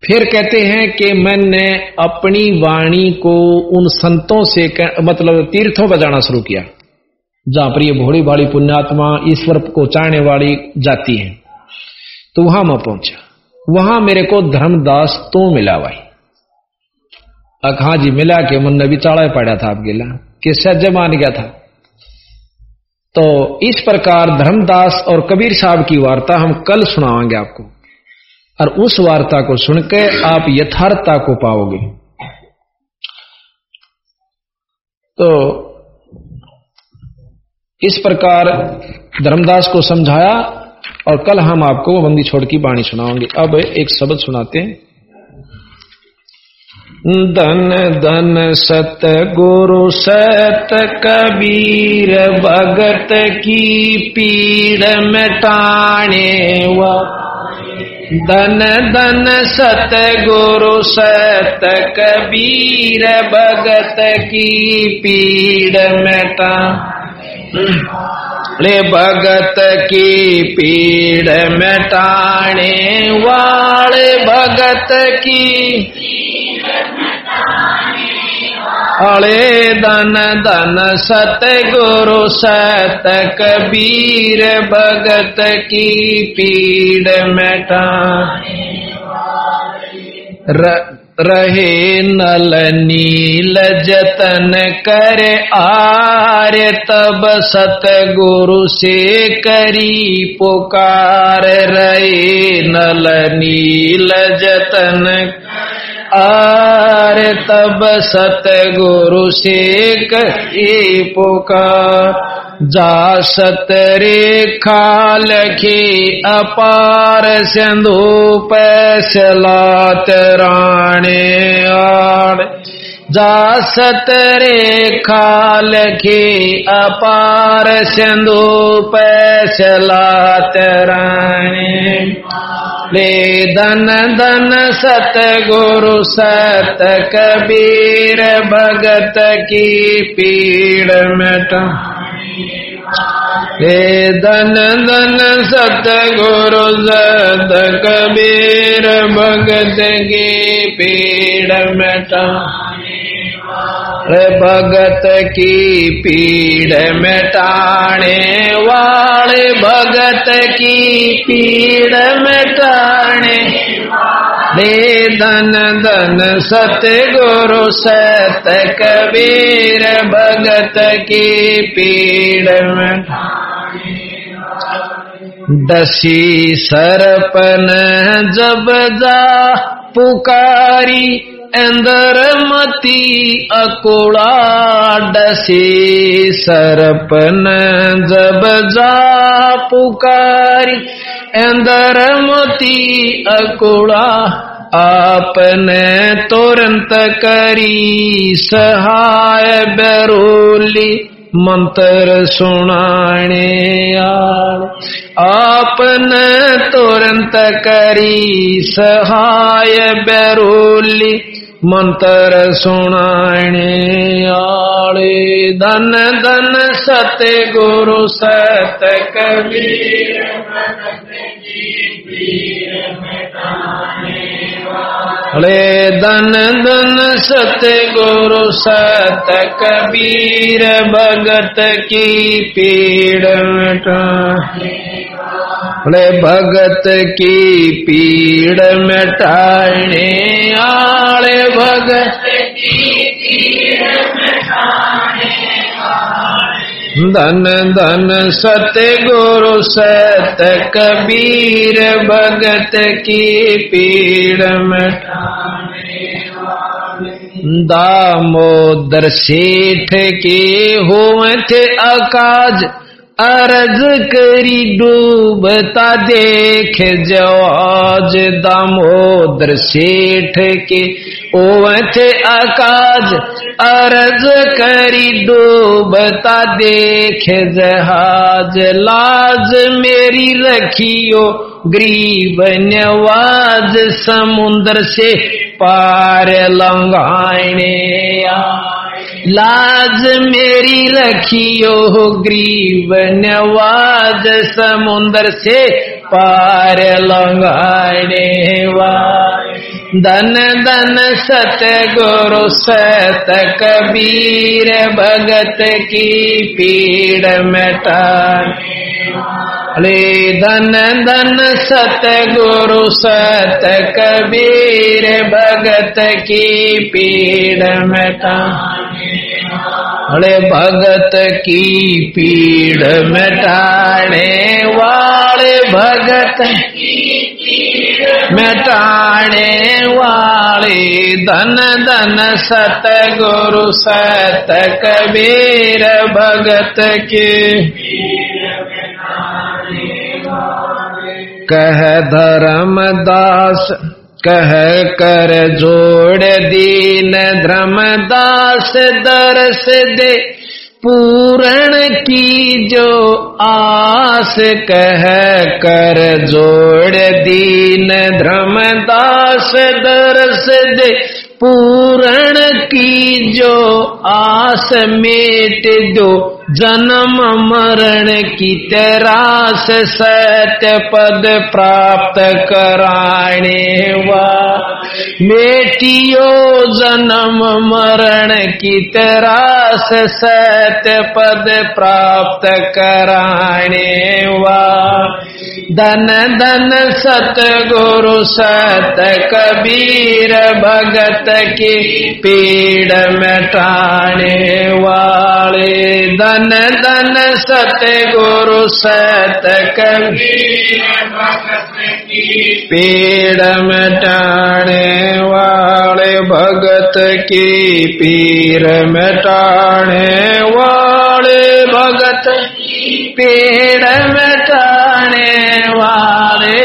फिर कहते हैं कि मैंने अपनी वाणी को उन संतों से मतलब तीर्थों पर जाना शुरू किया, जहाँ पर ये भोड़ी भाड़ी पुण्यात्मा ईश्वर को चाहने वाली जाती है। तो वहाँ मैं पहुँचा। वहाँ मेरे को धर्मदास तो मिला भाई। अखा जी, मिला के मन भी चाड़ा पड़ा था आप गिला, कि सज मान गया था। तो इस प्रकार धर्मदास और कबीर साहब की वार्ता हम कल सुनावांगे आपको। और उस वार्ता को सुनकर आप यथार्थता को पाओगे। तो इस प्रकार धर्मदास को समझाया और कल हम आपको बंदी छोड़ की बाणी सुनाओगे अब एक शब्द सुनाते हैं। धन धन सत गुरु सत कबीर भगत की पीड़ मिटाने व। धन धन सत गुरु सत कबीर, भगत की पीड़ मिटा। ले भगत की पीड़ मिटाने वाले भगत की अले दन दन सत गुरु सत कबीर भगत की पीड़ मिटा। रहे नल नील जतन कर आर्य, तब सतगुरु से करी पुकार। रहे नल नील जतन आर तब सतगुरु से करी पुकार। जा सत रेखा लखी अपार सिंधु पैसलात राणे आड़। जा सत रेखा लखी अपार सिंधु पैसलात राणे ले धन सत गुरु सत कबीर भगत की पीड़ मिटा। हे धन सत गुरु सत कबीर भगत की पीड़ मिटा। भगत की पीड़ मिटाने वाले। भगत की पीड़ मिटाने दे धन धन सत गुरु सत कबीर भगत की पीड़ मिटाने दसी सरपन, जब जा पुकारी अंदर मती अकुड़ा डसी सरपन जब जा पुकारी इंदर मती अकुड़ा आपने तुरंत करी सहाय बरोली। मंत्र सुनाने आपने तुरंत करी सहाय बैरोली। मंत्र सुनाने आले धन धन सत गुरु सत कबीर हले धन धन सत गुरु सत कबीर भगत की पीड़ हरे भगत की पीड़ मिटाने आले भगत की धन धन सत गुरु सत कबीर भगत की पीड़ दामोदर सेठ के होवत अकाज। अरज करी डूबता देख जवाज दामोदर सेठ के ओवत अकाज अरज करी डूबता देख जहाज़। लाज मेरी रखियो ग्रीब नवाज़, समुद्र से पार लंगाने लाज मेरी रखियो ग्रीब नवाज़ समुद्र से पार लंगाने धन धन सत गुरु सत कबीर भगत की पीड़ मिटाने अरे धन धन सत गुरु सत कबीर भगत की पीड़ मिटाने अरे भगत की पीड़ मिटाने वाले भगत। मिटाने वाले धन धन सत गुरु सत कबीर भगत के। कह धर्मदास कह कर जोड़ दीन धर्मदास दरस दे। पूरण की जो आस कह कर जोड़ दीन धर्मदास दरस दे। पूरण की जो आस मेट दो। जन्म मरण की तेरा से सत्य पद प्राप्त कराने वा बेटियो जन्म मरण की तरास सत पद प्राप्त कराने वा धन धन सत गुरु सत कबीर भगत की पीड़ मिटाने वाले। धन धन सत गुरु सत कबीर पीड़ मिटाने वाले भगत की पीर मिटाने वाले भगत पेड़ मिटाने वाले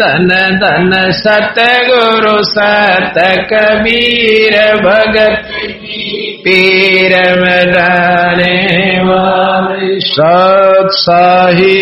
धन धन सत गुरु सत कबीर भगत पीर मिटाने वाले सत साही